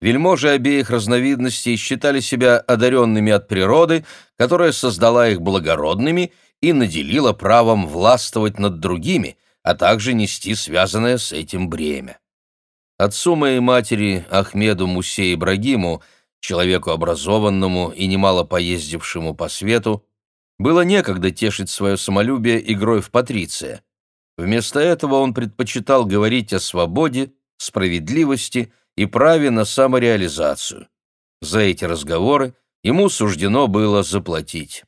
Вельможи обеих разновидностей считали себя одаренными от природы, которая создала их благородными и наделила правом властвовать над другими – а также нести связанное с этим бремя. Отцу моей матери Ахмеду Мусе Ибрагиму, человеку образованному и немало поездившему по свету, было некогда тешить свое самолюбие игрой в патриция. Вместо этого он предпочитал говорить о свободе, справедливости и праве на самореализацию. За эти разговоры ему суждено было заплатить.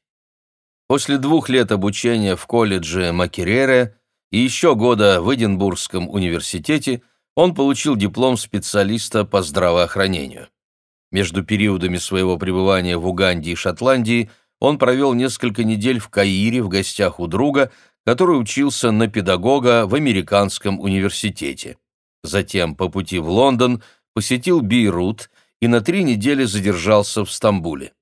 После двух лет обучения в колледже Макерере и еще года в Эдинбургском университете он получил диплом специалиста по здравоохранению. Между периодами своего пребывания в Уганде и Шотландии он провел несколько недель в Каире в гостях у друга, который учился на педагога в Американском университете. Затем по пути в Лондон посетил Бейрут и на три недели задержался в Стамбуле.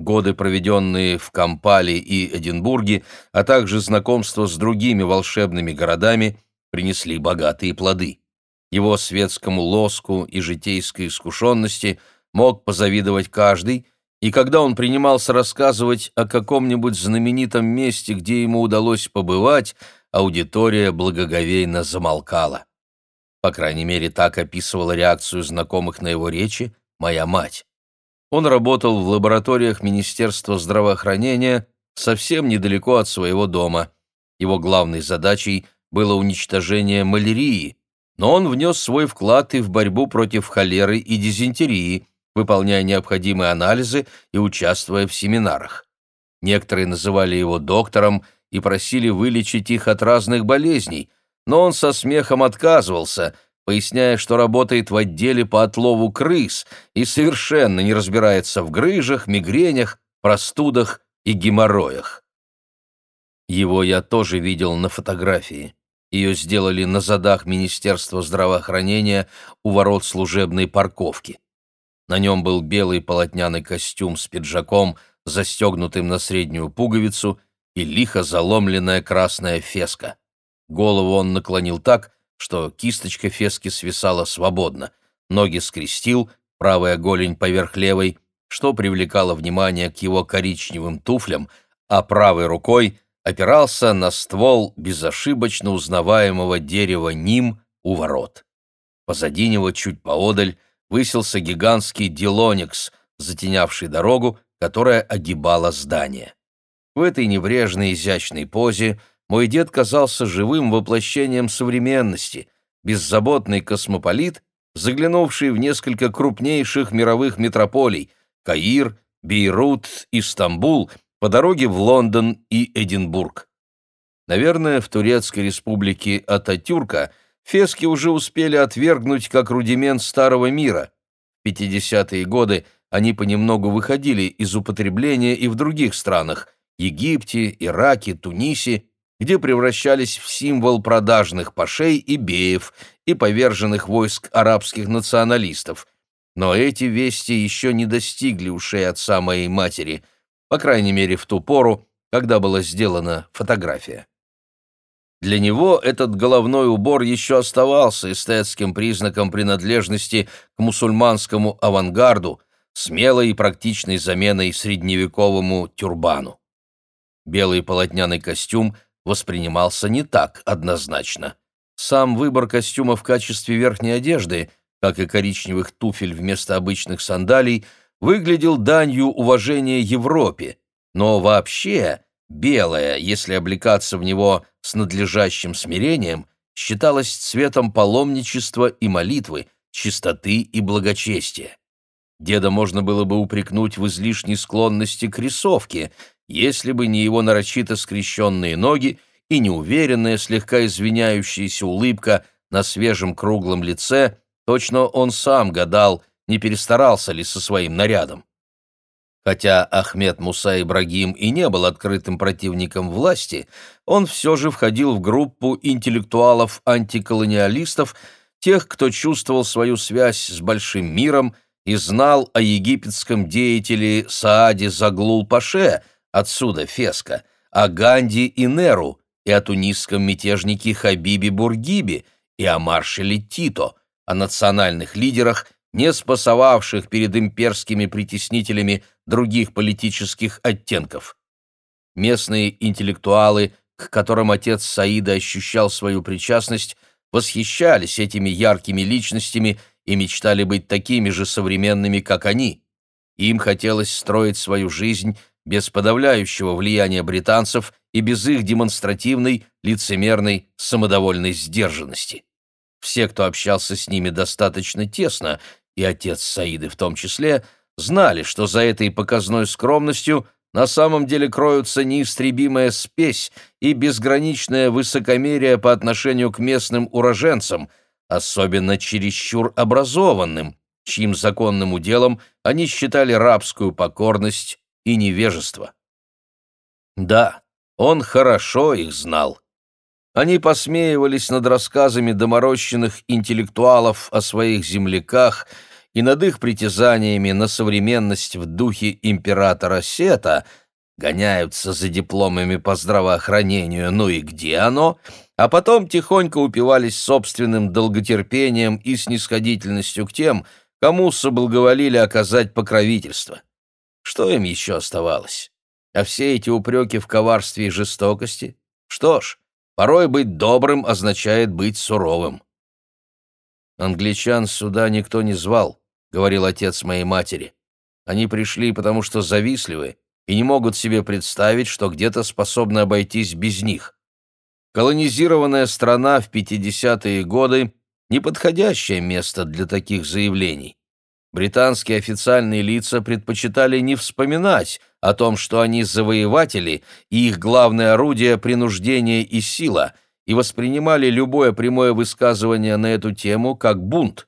Годы, проведенные в Кампале и Эдинбурге, а также знакомство с другими волшебными городами, принесли богатые плоды. Его светскому лоску и житейской искушенности мог позавидовать каждый, и когда он принимался рассказывать о каком-нибудь знаменитом месте, где ему удалось побывать, аудитория благоговейно замолкала. По крайней мере, так описывала реакцию знакомых на его речи моя мать. Он работал в лабораториях Министерства здравоохранения совсем недалеко от своего дома. Его главной задачей было уничтожение малярии, но он внес свой вклад и в борьбу против холеры и дизентерии, выполняя необходимые анализы и участвуя в семинарах. Некоторые называли его доктором и просили вылечить их от разных болезней, но он со смехом отказывался – поясняя, что работает в отделе по отлову крыс и совершенно не разбирается в грыжах, мигренях, простудах и геморроях. Его я тоже видел на фотографии. Ее сделали на задах Министерства здравоохранения у ворот служебной парковки. На нем был белый полотняный костюм с пиджаком, застегнутым на среднюю пуговицу, и лихо заломленная красная феска. Голову он наклонил так, что кисточка фески свисала свободно, ноги скрестил, правая голень поверх левой, что привлекало внимание к его коричневым туфлям, а правой рукой опирался на ствол безошибочно узнаваемого дерева ним у ворот. Позади него, чуть поодаль, высился гигантский дилоникс, затенявший дорогу, которая огибала здание. В этой небрежной изящной позе мой дед казался живым воплощением современности, беззаботный космополит, заглянувший в несколько крупнейших мировых метрополий – Каир, Бейрут и по дороге в Лондон и Эдинбург. Наверное, в Турецкой республике Ататюрка фески уже успели отвергнуть как рудимент старого мира. В 50-е годы они понемногу выходили из употребления и в других странах – Египте, Ираке, Тунисе где превращались в символ продажных пашей и беев и поверженных войск арабских националистов. Но эти вести еще не достигли ушей отца моей матери, по крайней мере в ту пору, когда была сделана фотография. Для него этот головной убор еще оставался эстетским признаком принадлежности к мусульманскому авангарду, смелой и практичной заменой средневековому тюрбану. Белый полотняный костюм – воспринимался не так однозначно. Сам выбор костюма в качестве верхней одежды, как и коричневых туфель вместо обычных сандалий, выглядел данью уважения Европе, но вообще белое, если облекаться в него с надлежащим смирением, считалось цветом паломничества и молитвы, чистоты и благочестия. Деда можно было бы упрекнуть в излишней склонности к рисовке, если бы не его нарочито скрещенные ноги и неуверенная, слегка извиняющаяся улыбка на свежем круглом лице, точно он сам гадал, не перестарался ли со своим нарядом. Хотя Ахмед Муса Ибрагим и не был открытым противником власти, он все же входил в группу интеллектуалов-антиколониалистов, тех, кто чувствовал свою связь с большим миром и знал о египетском деятеле Сааде Заглул-Паше, отсюда Феска, о Ганди и Неру, и о тунисском мятежнике Хабибе Бургибе, и о маршале Тито, о национальных лидерах, не спасовавших перед имперскими притеснителями других политических оттенков. Местные интеллектуалы, к которым отец Саида ощущал свою причастность, восхищались этими яркими личностями и мечтали быть такими же современными, как они. Им хотелось строить свою жизнь без подавляющего влияния британцев и без их демонстративной, лицемерной, самодовольной сдержанности. Все, кто общался с ними достаточно тесно, и отец Саиды в том числе, знали, что за этой показной скромностью на самом деле кроются неистребимая спесь и безграничное высокомерие по отношению к местным уроженцам, особенно чересчур образованным, чьим законным уделом они считали рабскую покорность и невежество. Да, он хорошо их знал. Они посмеивались над рассказами доморощенных интеллектуалов о своих земляках и над их притязаниями на современность в духе императора Сета, гоняются за дипломами по здравоохранению, ну и где оно, а потом тихонько упивались собственным долготерпением и снисходительностью к тем, кому соблаговолили оказать покровительство. Что им еще оставалось? А все эти упреки в коварстве и жестокости? Что ж, Порой быть добрым означает быть суровым. «Англичан сюда никто не звал», — говорил отец моей матери. «Они пришли, потому что завистливы и не могут себе представить, что где-то способны обойтись без них. Колонизированная страна в 50-е годы — неподходящее место для таких заявлений. Британские официальные лица предпочитали не вспоминать о том, что они завоеватели, и их главное орудие — принуждение и сила, и воспринимали любое прямое высказывание на эту тему как бунт.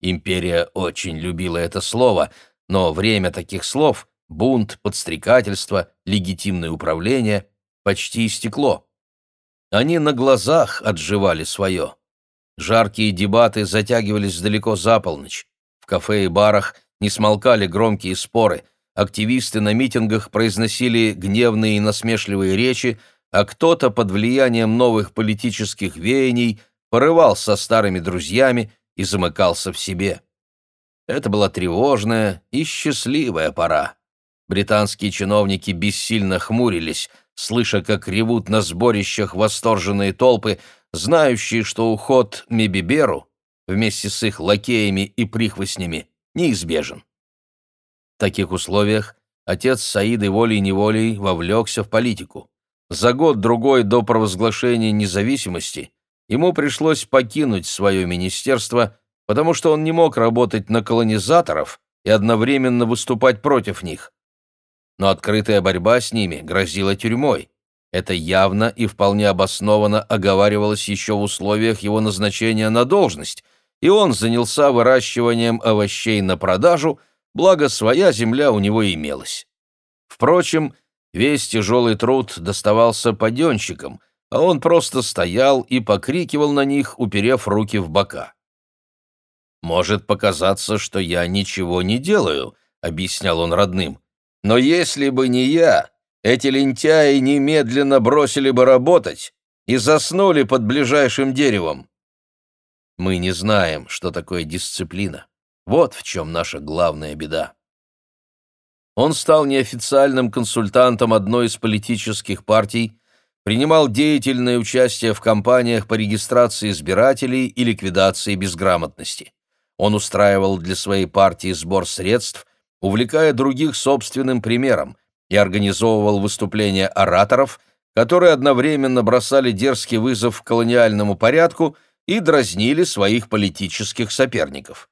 Империя очень любила это слово, но время таких слов — бунт, подстрекательство, легитимное управление — почти истекло. Они на глазах отживали свое. Жаркие дебаты затягивались далеко за полночь кафе и барах не смолкали громкие споры, активисты на митингах произносили гневные и насмешливые речи, а кто-то под влиянием новых политических веяний порывал со старыми друзьями и замыкался в себе. Это была тревожная и счастливая пора. Британские чиновники бессильно хмурились, слыша, как ревут на сборищах восторженные толпы, знающие, что уход Мебиберу вместе с их лакеями и прихвостнями неизбежен. В таких условиях отец Саиды волей-неволей вовлекся в политику. За год-другой до провозглашения независимости ему пришлось покинуть свое министерство, потому что он не мог работать на колонизаторов и одновременно выступать против них. Но открытая борьба с ними грозила тюрьмой. Это явно и вполне обоснованно оговаривалось еще в условиях его назначения на должность, и он занялся выращиванием овощей на продажу, благо своя земля у него имелась. Впрочем, весь тяжелый труд доставался паденщикам, а он просто стоял и покрикивал на них, уперев руки в бока. «Может показаться, что я ничего не делаю», — объяснял он родным. «Но если бы не я, эти лентяи немедленно бросили бы работать и заснули под ближайшим деревом. Мы не знаем, что такое дисциплина. Вот в чем наша главная беда. Он стал неофициальным консультантом одной из политических партий, принимал деятельное участие в кампаниях по регистрации избирателей и ликвидации безграмотности. Он устраивал для своей партии сбор средств, увлекая других собственным примером, и организовывал выступления ораторов, которые одновременно бросали дерзкий вызов колониальному порядку и дразнили своих политических соперников.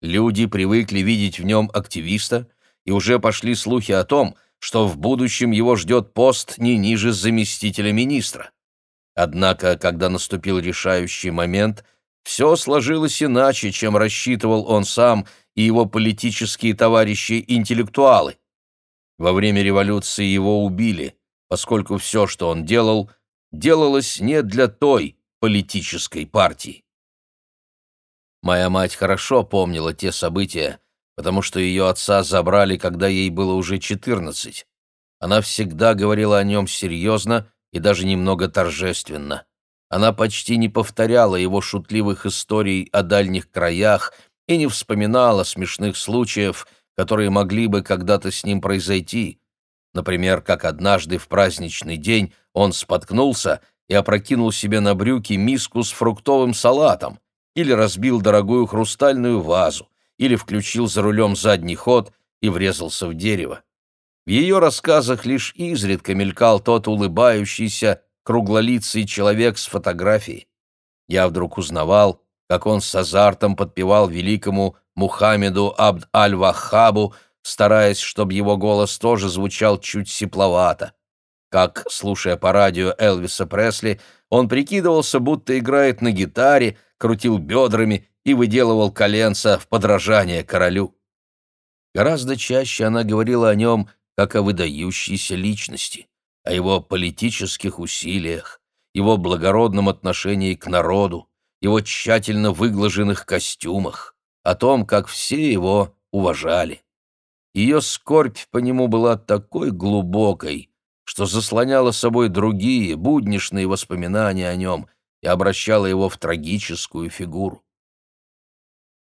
Люди привыкли видеть в нем активиста, и уже пошли слухи о том, что в будущем его ждет пост не ниже заместителя министра. Однако, когда наступил решающий момент, все сложилось иначе, чем рассчитывал он сам и его политические товарищи-интеллектуалы. Во время революции его убили, поскольку все, что он делал, делалось не для той политической партии. Моя мать хорошо помнила те события, потому что ее отца забрали, когда ей было уже четырнадцать. Она всегда говорила о нем серьезно и даже немного торжественно. Она почти не повторяла его шутливых историй о дальних краях и не вспоминала смешных случаев, которые могли бы когда-то с ним произойти. Например, как однажды в праздничный день он споткнулся и опрокинул себе на брюки миску с фруктовым салатом, или разбил дорогую хрустальную вазу, или включил за рулем задний ход и врезался в дерево. В ее рассказах лишь изредка мелькал тот улыбающийся, круглолицый человек с фотографией. Я вдруг узнавал, как он с азартом подпевал великому Мухаммеду Абд-аль-Ваххабу, стараясь, чтобы его голос тоже звучал чуть сипловато. Как, слушая по радио Элвиса Пресли, он прикидывался, будто играет на гитаре, крутил бедрами и выделывал коленца в подражание королю. Гораздо чаще она говорила о нем как о выдающейся личности, о его политических усилиях, его благородном отношении к народу, его тщательно выглаженных костюмах, о том, как все его уважали. Ее скорбь по нему была такой глубокой, что заслоняла собой другие, буднишные воспоминания о нем и обращала его в трагическую фигуру.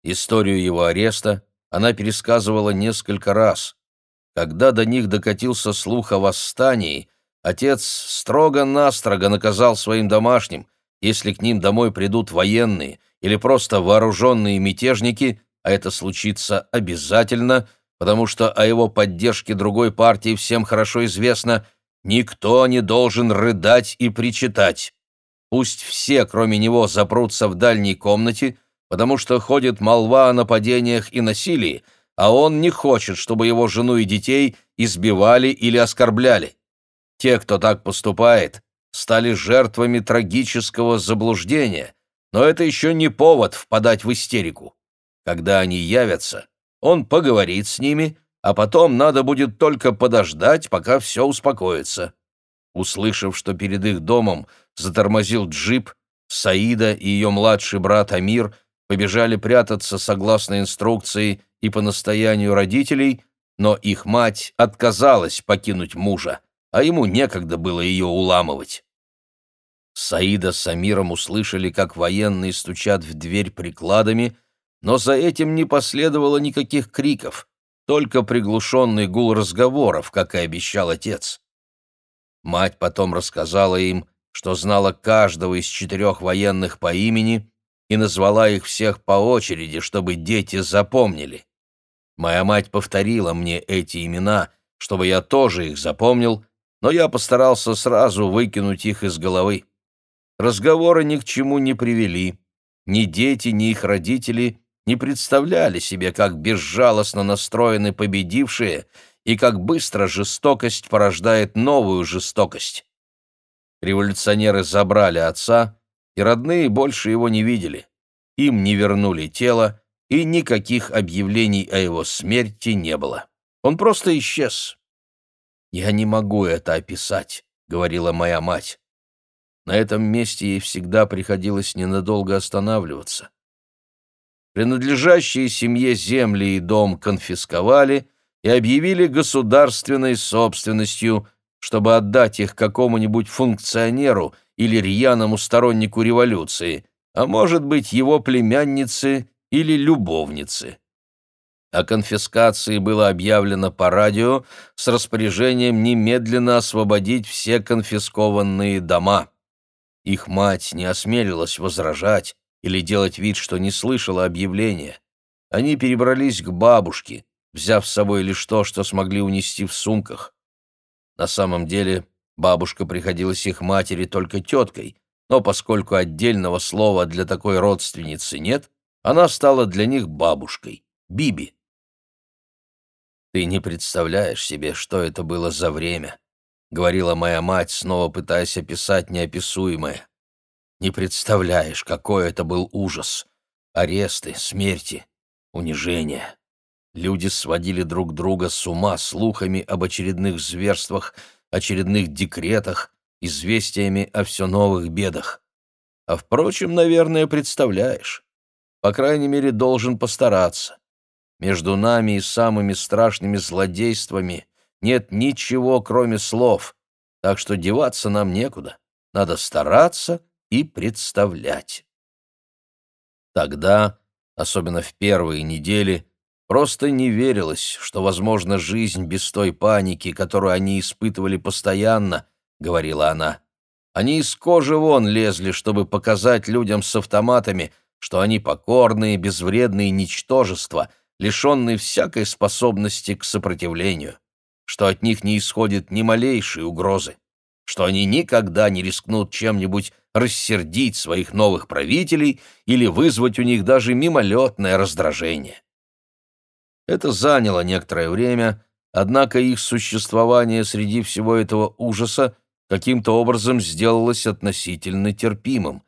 Историю его ареста она пересказывала несколько раз. Когда до них докатился слух о восстании, отец строго-настрого наказал своим домашним, если к ним домой придут военные или просто вооруженные мятежники, а это случится обязательно, потому что о его поддержке другой партии всем хорошо известно, никто не должен рыдать и причитать. Пусть все, кроме него, запрутся в дальней комнате — потому что ходит молва о нападениях и насилии, а он не хочет, чтобы его жену и детей избивали или оскорбляли. Те, кто так поступает, стали жертвами трагического заблуждения, но это еще не повод впадать в истерику. Когда они явятся, он поговорит с ними, а потом надо будет только подождать, пока все успокоится. Услышав, что перед их домом затормозил джип, Саида и ее младший брат Амир – побежали прятаться согласно инструкции и по настоянию родителей, но их мать отказалась покинуть мужа, а ему некогда было ее уламывать. Саида с Амиром услышали, как военные стучат в дверь прикладами, но за этим не последовало никаких криков, только приглушенный гул разговоров, как и обещал отец. Мать потом рассказала им, что знала каждого из четырех военных по имени и назвала их всех по очереди, чтобы дети запомнили. Моя мать повторила мне эти имена, чтобы я тоже их запомнил, но я постарался сразу выкинуть их из головы. Разговоры ни к чему не привели. Ни дети, ни их родители не представляли себе, как безжалостно настроены победившие и как быстро жестокость порождает новую жестокость. Революционеры забрали отца, и родные больше его не видели. Им не вернули тело, и никаких объявлений о его смерти не было. Он просто исчез. «Я не могу это описать», — говорила моя мать. На этом месте ей всегда приходилось ненадолго останавливаться. Принадлежащие семье земли и дом конфисковали и объявили государственной собственностью, чтобы отдать их какому-нибудь функционеру — или рьяному стороннику революции, а может быть, его племяннице или любовнице. О конфискации было объявлено по радио с распоряжением немедленно освободить все конфискованные дома. Их мать не осмелилась возражать или делать вид, что не слышала объявления. Они перебрались к бабушке, взяв с собой лишь то, что смогли унести в сумках. На самом деле бабушка приходилась их матери только теткой, но поскольку отдельного слова для такой родственницы нет, она стала для них бабушкой, Биби. «Ты не представляешь себе, что это было за время», — говорила моя мать, снова пытаясь описать неописуемое. «Не представляешь, какой это был ужас. Аресты, смерти, унижение. Люди сводили друг друга с ума слухами об очередных зверствах, очередных декретах, известиями о все новых бедах. А впрочем, наверное, представляешь. По крайней мере, должен постараться. Между нами и самыми страшными злодействами нет ничего, кроме слов, так что деваться нам некуда. Надо стараться и представлять. Тогда, особенно в первые недели, просто не верилось, что возможна жизнь без той паники, которую они испытывали постоянно, — говорила она. Они из кожи вон лезли, чтобы показать людям с автоматами, что они покорные, безвредные ничтожества — лишенные всякой способности к сопротивлению, что от них не исходит ни малейшей угрозы, что они никогда не рискнут чем-нибудь рассердить своих новых правителей или вызвать у них даже мимолетное раздражение. Это заняло некоторое время, однако их существование среди всего этого ужаса каким-то образом сделалось относительно терпимым.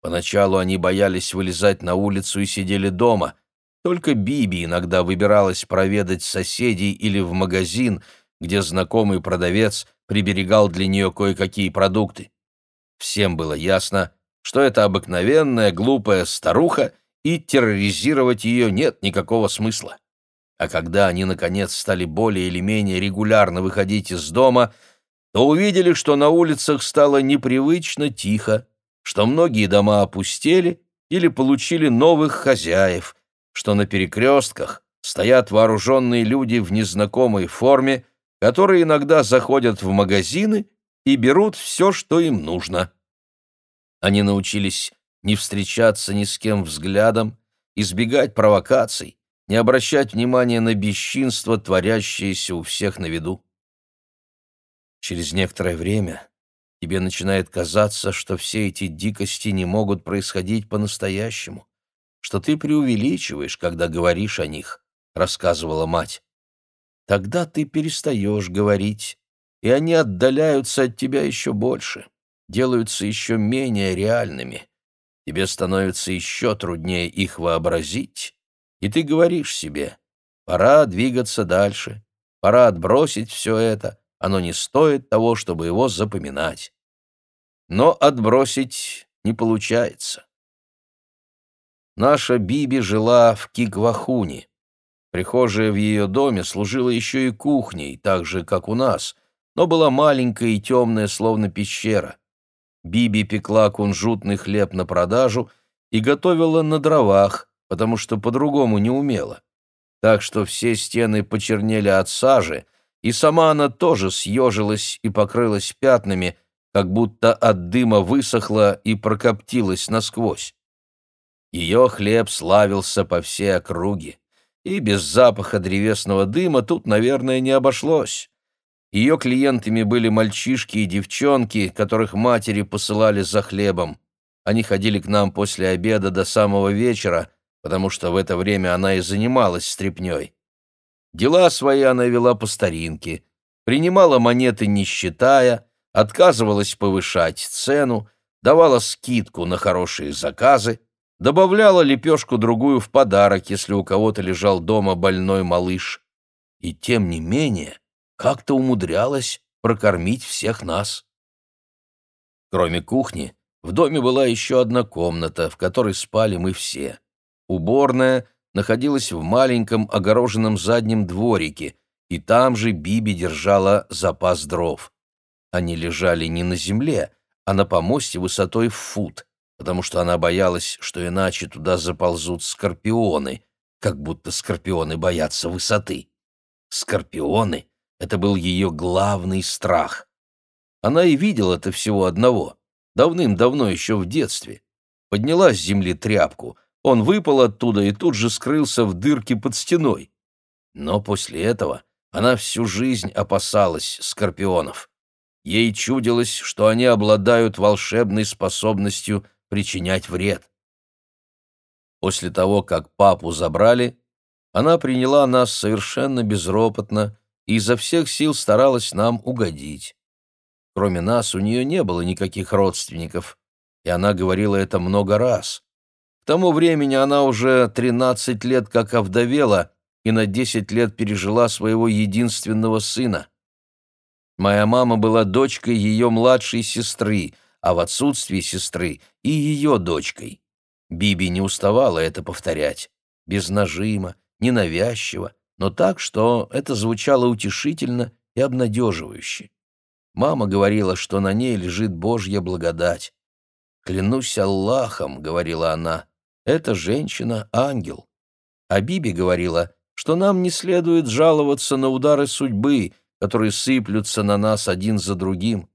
Поначалу они боялись вылезать на улицу и сидели дома — только Биби иногда выбиралась проведать соседей или в магазин, где знакомый продавец приберегал для нее кое-какие продукты. Всем было ясно, что это обыкновенная глупая старуха, и терроризировать ее нет никакого смысла. А когда они, наконец, стали более или менее регулярно выходить из дома, то увидели, что на улицах стало непривычно тихо, что многие дома опустели или получили новых хозяев, что на перекрестках стоят вооруженные люди в незнакомой форме, которые иногда заходят в магазины и берут все, что им нужно. Они научились не встречаться ни с кем взглядом, избегать провокаций, не обращать внимания на бесчинство, творящееся у всех на виду. Через некоторое время тебе начинает казаться, что все эти дикости не могут происходить по-настоящему что ты преувеличиваешь, когда говоришь о них», — рассказывала мать. «Тогда ты перестаешь говорить, и они отдаляются от тебя еще больше, делаются еще менее реальными. Тебе становится еще труднее их вообразить, и ты говоришь себе, пора двигаться дальше, пора отбросить все это, оно не стоит того, чтобы его запоминать. Но отбросить не получается. Наша Биби жила в Киквахуне. Прихожая в ее доме служила еще и кухней, так же, как у нас, но была маленькая и темная, словно пещера. Биби пекла кунжутный хлеб на продажу и готовила на дровах, потому что по-другому не умела. Так что все стены почернели от сажи, и сама она тоже съежилась и покрылась пятнами, как будто от дыма высохла и прокоптилась насквозь. Ее хлеб славился по всей округе, и без запаха древесного дыма тут, наверное, не обошлось. Ее клиентами были мальчишки и девчонки, которых матери посылали за хлебом. Они ходили к нам после обеда до самого вечера, потому что в это время она и занималась стряпней. Дела свои она вела по старинке, принимала монеты не считая, отказывалась повышать цену, давала скидку на хорошие заказы, добавляла лепешку-другую в подарок, если у кого-то лежал дома больной малыш. И тем не менее, как-то умудрялась прокормить всех нас. Кроме кухни, в доме была еще одна комната, в которой спали мы все. Уборная находилась в маленьком огороженном заднем дворике, и там же Биби держала запас дров. Они лежали не на земле, а на помосте высотой в фут, потому что она боялась, что иначе туда заползут скорпионы, как будто скорпионы боятся высоты. Скорпионы — это был ее главный страх. Она и видела это всего одного, давным-давно еще в детстве. Подняла с земли тряпку, он выпал оттуда и тут же скрылся в дырке под стеной. Но после этого она всю жизнь опасалась скорпионов. Ей чудилось, что они обладают волшебной способностью причинять вред. После того, как папу забрали, она приняла нас совершенно безропотно и изо всех сил старалась нам угодить. Кроме нас у нее не было никаких родственников, и она говорила это много раз. К тому времени она уже 13 лет как овдовела и на 10 лет пережила своего единственного сына. Моя мама была дочкой ее младшей сестры, а в отсутствии сестры и ее дочкой. Биби не уставала это повторять, без нажима, ненавязчиво, но так, что это звучало утешительно и обнадеживающе. Мама говорила, что на ней лежит Божья благодать. «Клянусь Аллахом», — говорила она, — «эта женщина — ангел». А Биби говорила, что нам не следует жаловаться на удары судьбы, которые сыплются на нас один за другим.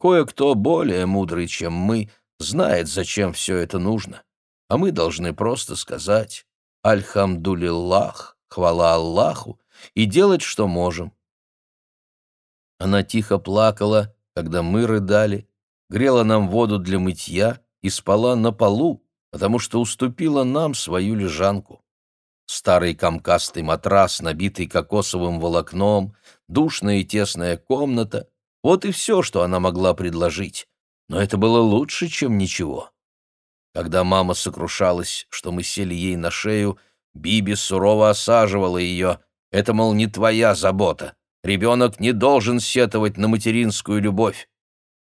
Кое-кто более мудрый, чем мы, знает, зачем все это нужно, а мы должны просто сказать «Альхамдулиллах», хвала Аллаху, и делать, что можем. Она тихо плакала, когда мы рыдали, грела нам воду для мытья и спала на полу, потому что уступила нам свою лежанку. Старый камкастый матрас, набитый кокосовым волокном, душная и тесная комната — вот и все, что она могла предложить. Но это было лучше, чем ничего. Когда мама сокрушалась, что мы сели ей на шею, Биби сурово осаживала ее. Это, мол, не твоя забота. Ребенок не должен сетовать на материнскую любовь.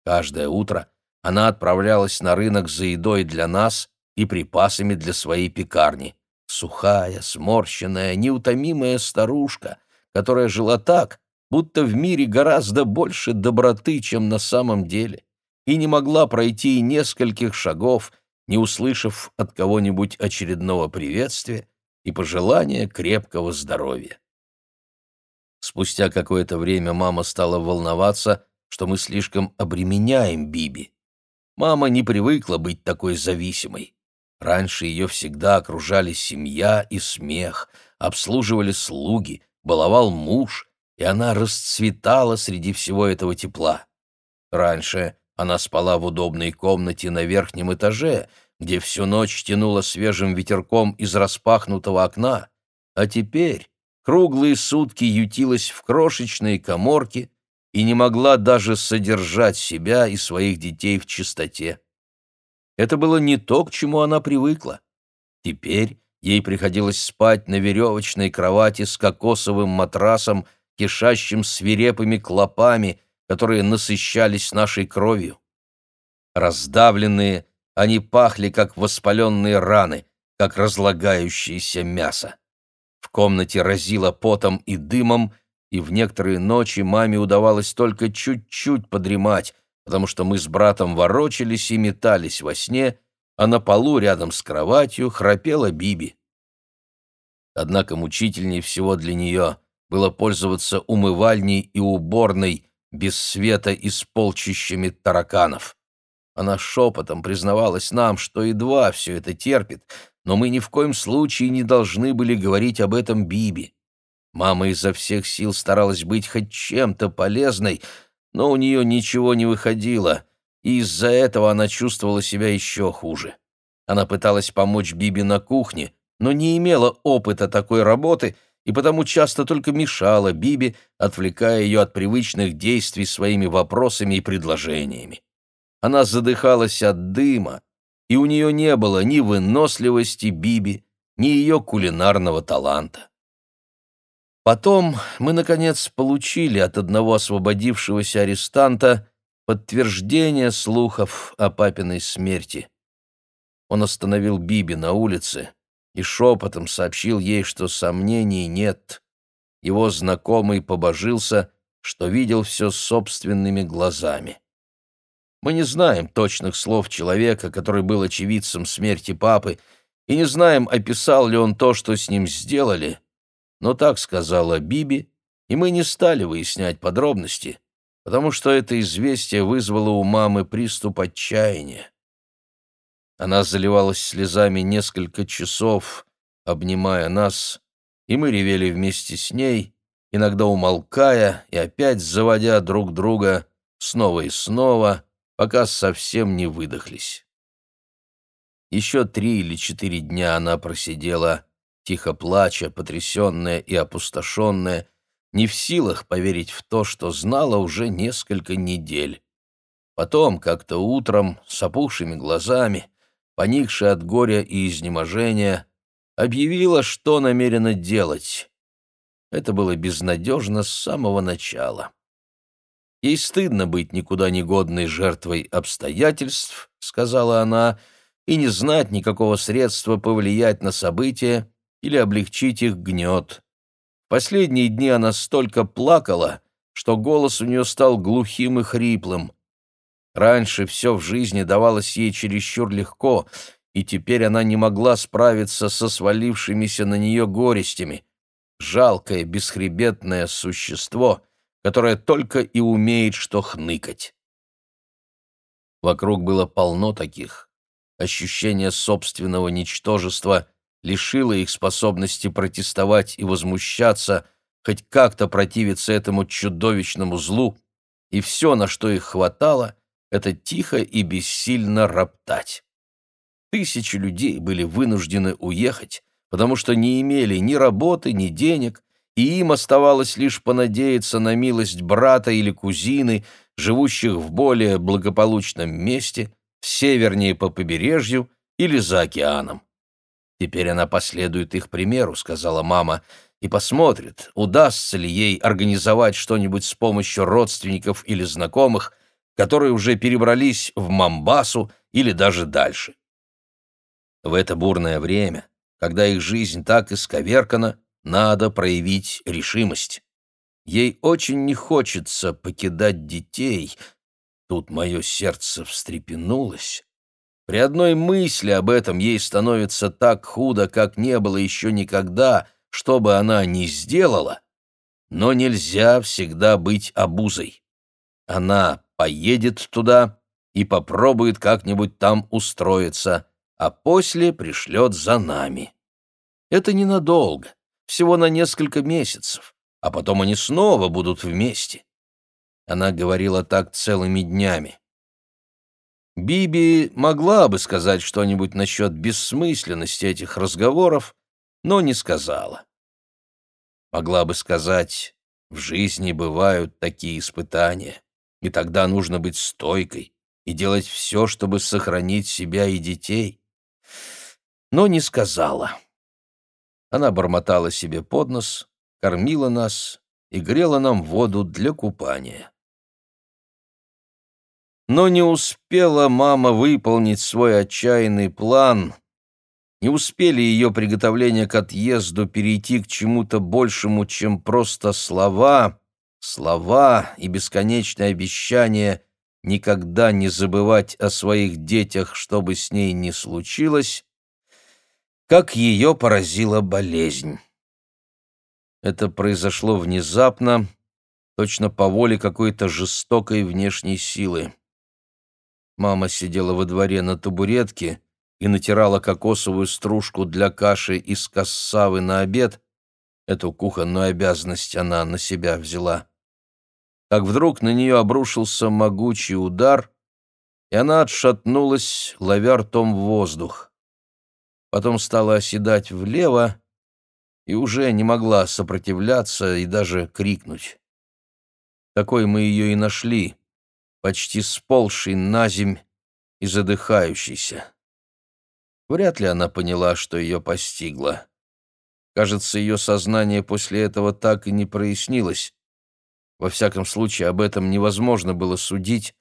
Каждое утро она отправлялась на рынок за едой для нас и припасами для своей пекарни. Сухая, сморщенная, неутомимая старушка, которая жила так, будто в мире гораздо больше доброты, чем на самом деле, и не могла пройти и нескольких шагов, не услышав от кого-нибудь очередного приветствия и пожелания крепкого здоровья. Спустя какое-то время мама стала волноваться, что мы слишком обременяем Биби. Мама не привыкла быть такой зависимой. Раньше ее всегда окружали семья и смех, обслуживали слуги, баловал муж, и она расцветала среди всего этого тепла. Раньше она спала в удобной комнате на верхнем этаже, где всю ночь тянуло свежим ветерком из распахнутого окна, а теперь круглые сутки ютилась в крошечной коморке и не могла даже содержать себя и своих детей в чистоте. Это было не то, к чему она привыкла. Теперь ей приходилось спать на веревочной кровати с кокосовым матрасом, кишащим свирепыми клопами, которые насыщались нашей кровью. Раздавленные, они пахли, как воспаленные раны, как разлагающееся мясо. В комнате разило потом и дымом, и в некоторые ночи маме удавалось только чуть-чуть подремать, потому что мы с братом ворочались и метались во сне, а на полу рядом с кроватью храпела Биби. Однако мучительнее всего для нее было пользоваться умывальней и уборной без света и с полчищами тараканов. Она шепотом признавалась нам, что едва все это терпит, но мы ни в коем случае не должны были говорить об этом Биби. Мама изо всех сил старалась быть хоть чем-то полезной, но у нее ничего не выходило, и из-за этого она чувствовала себя еще хуже. Она пыталась помочь Биби на кухне, но не имела опыта такой работы и потому часто только мешала Биби, отвлекая ее от привычных действий своими вопросами и предложениями. Она задыхалась от дыма, и у нее не было ни выносливости Биби, ни ее кулинарного таланта. Потом мы, наконец, получили от одного освободившегося арестанта подтверждение слухов о папиной смерти. Он остановил Биби на улице и шепотом сообщил ей, что сомнений нет. Его знакомый побожился, что видел все собственными глазами. Мы не знаем точных слов человека, который был очевидцем смерти папы, и не знаем, описал ли он то, что с ним сделали, но так сказала Биби, и мы не стали выяснять подробности, потому что это известие вызвало у мамы приступ отчаяния. Она заливалась слезами несколько часов, обнимая нас, и мы ревели вместе с ней, иногда умолкая и опять заводя друг друга снова и снова, пока совсем не выдохлись. Еще три или четыре дня она просидела, тихо плача, потрясенная и опустошенная, не в силах поверить в то, что знала уже несколько недель. Потом, как-то утром, с опухшими глазами, поникшая от горя и изнеможения, объявила, что намерена делать. Это было безнадежно с самого начала. Ей стыдно быть никуда не годной жертвой обстоятельств, сказала она, и не знать никакого средства повлиять на события или облегчить их гнет. Последние дни она столько плакала, что голос у нее стал глухим и хриплым. Раньше все в жизни давалось ей чересчур легко, и теперь она не могла справиться со свалившимися на нее горестями. Жалкое, бесхребетное существо, которое только и умеет что хныкать. Вокруг было полно таких. Ощущение собственного ничтожества лишило их способности протестовать и возмущаться, хоть как-то противиться этому чудовищному злу, и все, на что их хватало, это тихо и бессильно роптать. Тысячи людей были вынуждены уехать, потому что не имели ни работы, ни денег, и им оставалось лишь понадеяться на милость брата или кузины, живущих в более благополучном месте, севернее по побережью или за океаном. «Теперь она последует их примеру», — сказала мама, — «и посмотрит, удастся ли ей организовать что-нибудь с помощью родственников или знакомых, которые уже перебрались в Мамбасу или даже дальше. В это бурное время, когда их жизнь так исковеркана, надо проявить решимость. Ей очень не хочется покидать детей. Тут мое сердце встрепенулось. При одной мысли об этом ей становится так худо, как не было еще никогда, что бы она ни сделала. Но нельзя всегда быть обузой. Она поедет туда и попробует как-нибудь там устроиться, а после пришлет за нами. Это ненадолго, всего на несколько месяцев, а потом они снова будут вместе. Она говорила так целыми днями. Биби могла бы сказать что-нибудь насчет бессмысленности этих разговоров, но не сказала. Могла бы сказать, в жизни бывают такие испытания и тогда нужно быть стойкой и делать все, чтобы сохранить себя и детей. Но не сказала. Она бормотала себе под нос, кормила нас и грела нам воду для купания. Но не успела мама выполнить свой отчаянный план, не успели ее приготовления к отъезду перейти к чему-то большему, чем просто слова, Слова и бесконечное обещание никогда не забывать о своих детях, что бы с ней ни случилось, как ее поразила болезнь. Это произошло внезапно, точно по воле какой-то жестокой внешней силы. Мама сидела во дворе на табуретке и натирала кокосовую стружку для каши из кассавы на обед. Эту кухонную обязанность она на себя взяла как вдруг на нее обрушился могучий удар, и она отшатнулась, ловя ртом воздух. Потом стала оседать влево и уже не могла сопротивляться и даже крикнуть. Такой мы ее и нашли, почти сползший на земь и задыхающийся. Вряд ли она поняла, что ее постигло. Кажется, ее сознание после этого так и не прояснилось. Во всяком случае, об этом невозможно было судить,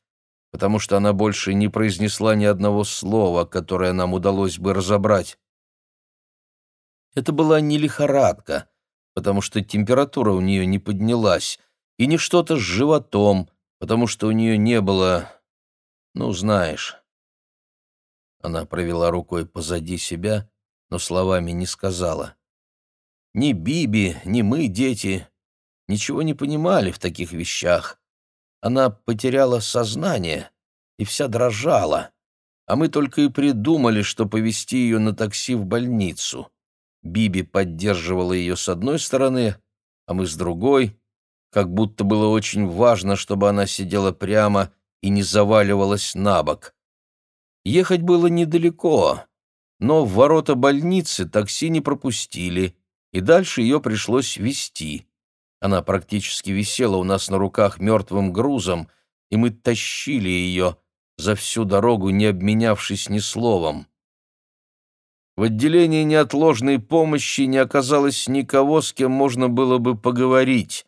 потому что она больше не произнесла ни одного слова, которое нам удалось бы разобрать. Это была не лихорадка, потому что температура у нее не поднялась, и не что-то с животом, потому что у нее не было... Ну, знаешь... Она провела рукой позади себя, но словами не сказала. Ни Биби, ни мы, дети, ничего не понимали в таких вещах. Она потеряла сознание и вся дрожала, а мы только и придумали, что повезти ее на такси в больницу. Биби поддерживала ее с одной стороны, а мы с другой, как будто было очень важно, чтобы она сидела прямо и не заваливалась на бок. Ехать было недалеко, но в ворота больницы такси не пропустили, и дальше ее пришлось вести. Она практически висела у нас на руках мертвым грузом, и мы тащили ее за всю дорогу, не обменявшись ни словом. В отделении неотложной помощи не оказалось никого, с кем можно было бы поговорить.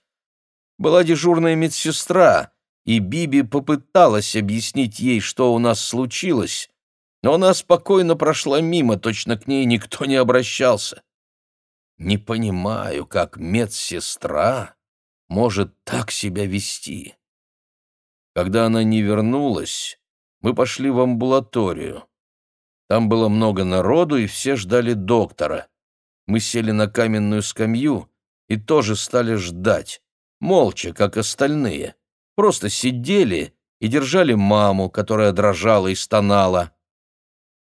Была дежурная медсестра, и Биби попыталась объяснить ей, что у нас случилось, но она спокойно прошла мимо, точно к ней никто не обращался. Не понимаю, как медсестра может так себя вести. Когда она не вернулась, мы пошли в амбулаторию. Там было много народу, и все ждали доктора. Мы сели на каменную скамью и тоже стали ждать, молча, как остальные. Просто сидели и держали маму, которая дрожала и стонала.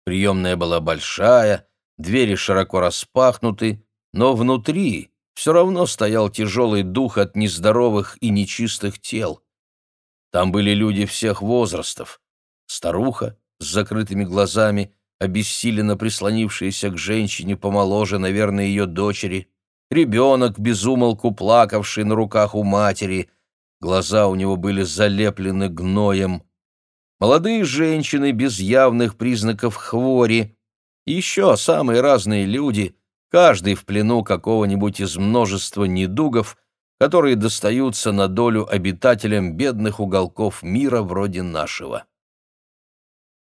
Приемная была большая, двери широко распахнуты, но внутри все равно стоял тяжелый дух от нездоровых и нечистых тел. Там были люди всех возрастов. Старуха с закрытыми глазами, обессиленно прислонившаяся к женщине помоложе, наверное, ее дочери, ребенок, безумолку плакавший на руках у матери, глаза у него были залеплены гноем, молодые женщины без явных признаков хвори, еще самые разные люди — каждый в плену какого-нибудь из множества недугов, которые достаются на долю обитателям бедных уголков мира вроде нашего.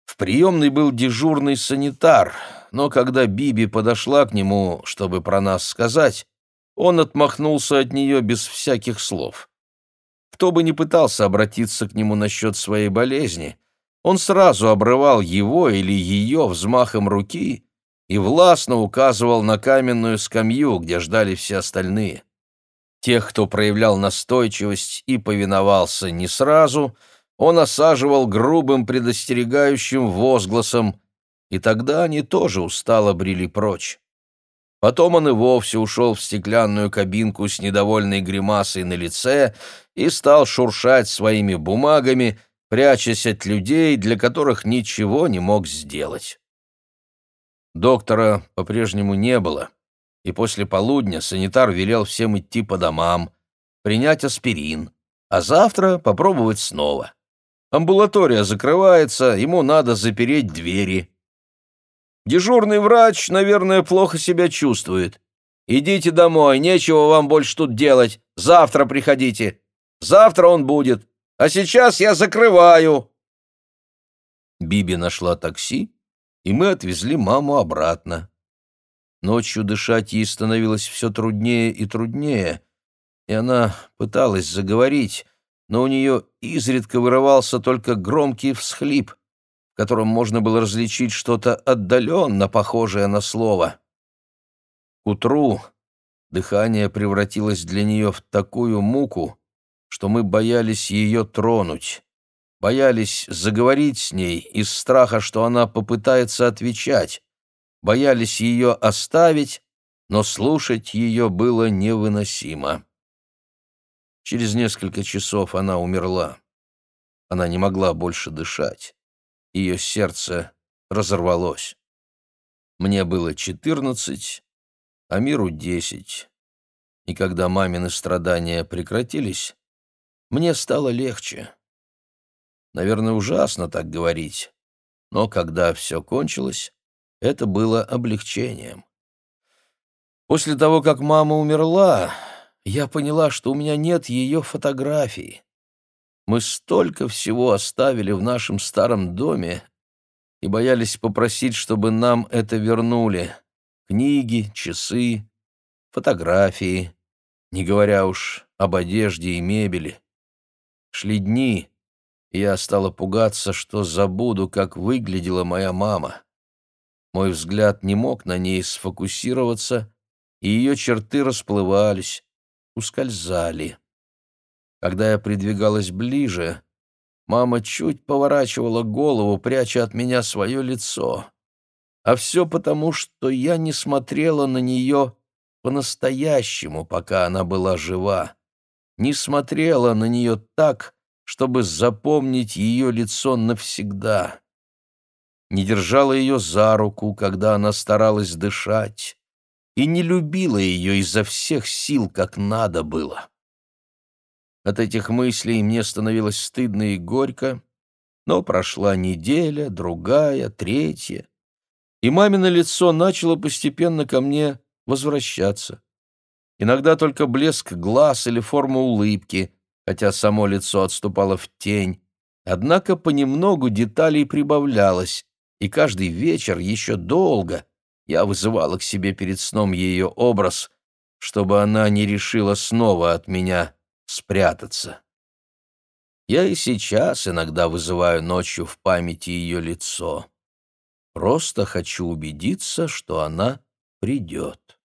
В приемной был дежурный санитар, но когда Биби подошла к нему, чтобы про нас сказать, он отмахнулся от нее без всяких слов. Кто бы ни пытался обратиться к нему насчет своей болезни, он сразу обрывал его или ее взмахом руки и властно указывал на каменную скамью, где ждали все остальные. Тех, кто проявлял настойчивость и повиновался не сразу, он осаживал грубым предостерегающим возгласом, и тогда они тоже устало брели прочь. Потом он и вовсе ушел в стеклянную кабинку с недовольной гримасой на лице и стал шуршать своими бумагами, прячась от людей, для которых ничего не мог сделать. Доктора по-прежнему не было, и после полудня санитар велел всем идти по домам, принять аспирин, а завтра попробовать снова. Амбулатория закрывается, ему надо запереть двери. Дежурный врач, наверное, плохо себя чувствует. Идите домой, нечего вам больше тут делать. Завтра приходите. Завтра он будет. А сейчас я закрываю. Биби нашла такси и мы отвезли маму обратно. Ночью дышать ей становилось все труднее и труднее, и она пыталась заговорить, но у нее изредка вырывался только громкий всхлип, в котором можно было различить что-то отдаленно похожее на слово. К утру дыхание превратилось для нее в такую муку, что мы боялись ее тронуть боялись заговорить с ней из страха, что она попытается отвечать, боялись ее оставить, но слушать ее было невыносимо. Через несколько часов она умерла. Она не могла больше дышать. Ее сердце разорвалось. Мне было четырнадцать, а миру десять. И когда мамины страдания прекратились, мне стало легче. Наверное, ужасно так говорить, но когда все кончилось, это было облегчением. После того, как мама умерла, я поняла, что у меня нет ее фотографии. Мы столько всего оставили в нашем старом доме и боялись попросить, чтобы нам это вернули. Книги, часы, фотографии, не говоря уж об одежде и мебели. Шли дни, я стала пугаться, что забуду, как выглядела моя мама. Мой взгляд не мог на ней сфокусироваться, и ее черты расплывались, ускользали. Когда я придвигалась ближе, мама чуть поворачивала голову, пряча от меня свое лицо. А все потому, что я не смотрела на нее по-настоящему, пока она была жива, не смотрела на нее так, чтобы запомнить ее лицо навсегда, не держала ее за руку, когда она старалась дышать, и не любила ее изо всех сил, как надо было. От этих мыслей мне становилось стыдно и горько, но прошла неделя, другая, третья, и мамино лицо начало постепенно ко мне возвращаться. Иногда только блеск глаз или форма улыбки, хотя само лицо отступало в тень, однако понемногу деталей прибавлялось, и каждый вечер еще долго я вызывала к себе перед сном ее образ, чтобы она не решила снова от меня спрятаться. Я и сейчас иногда вызываю ночью в памяти ее лицо. Просто хочу убедиться, что она придет.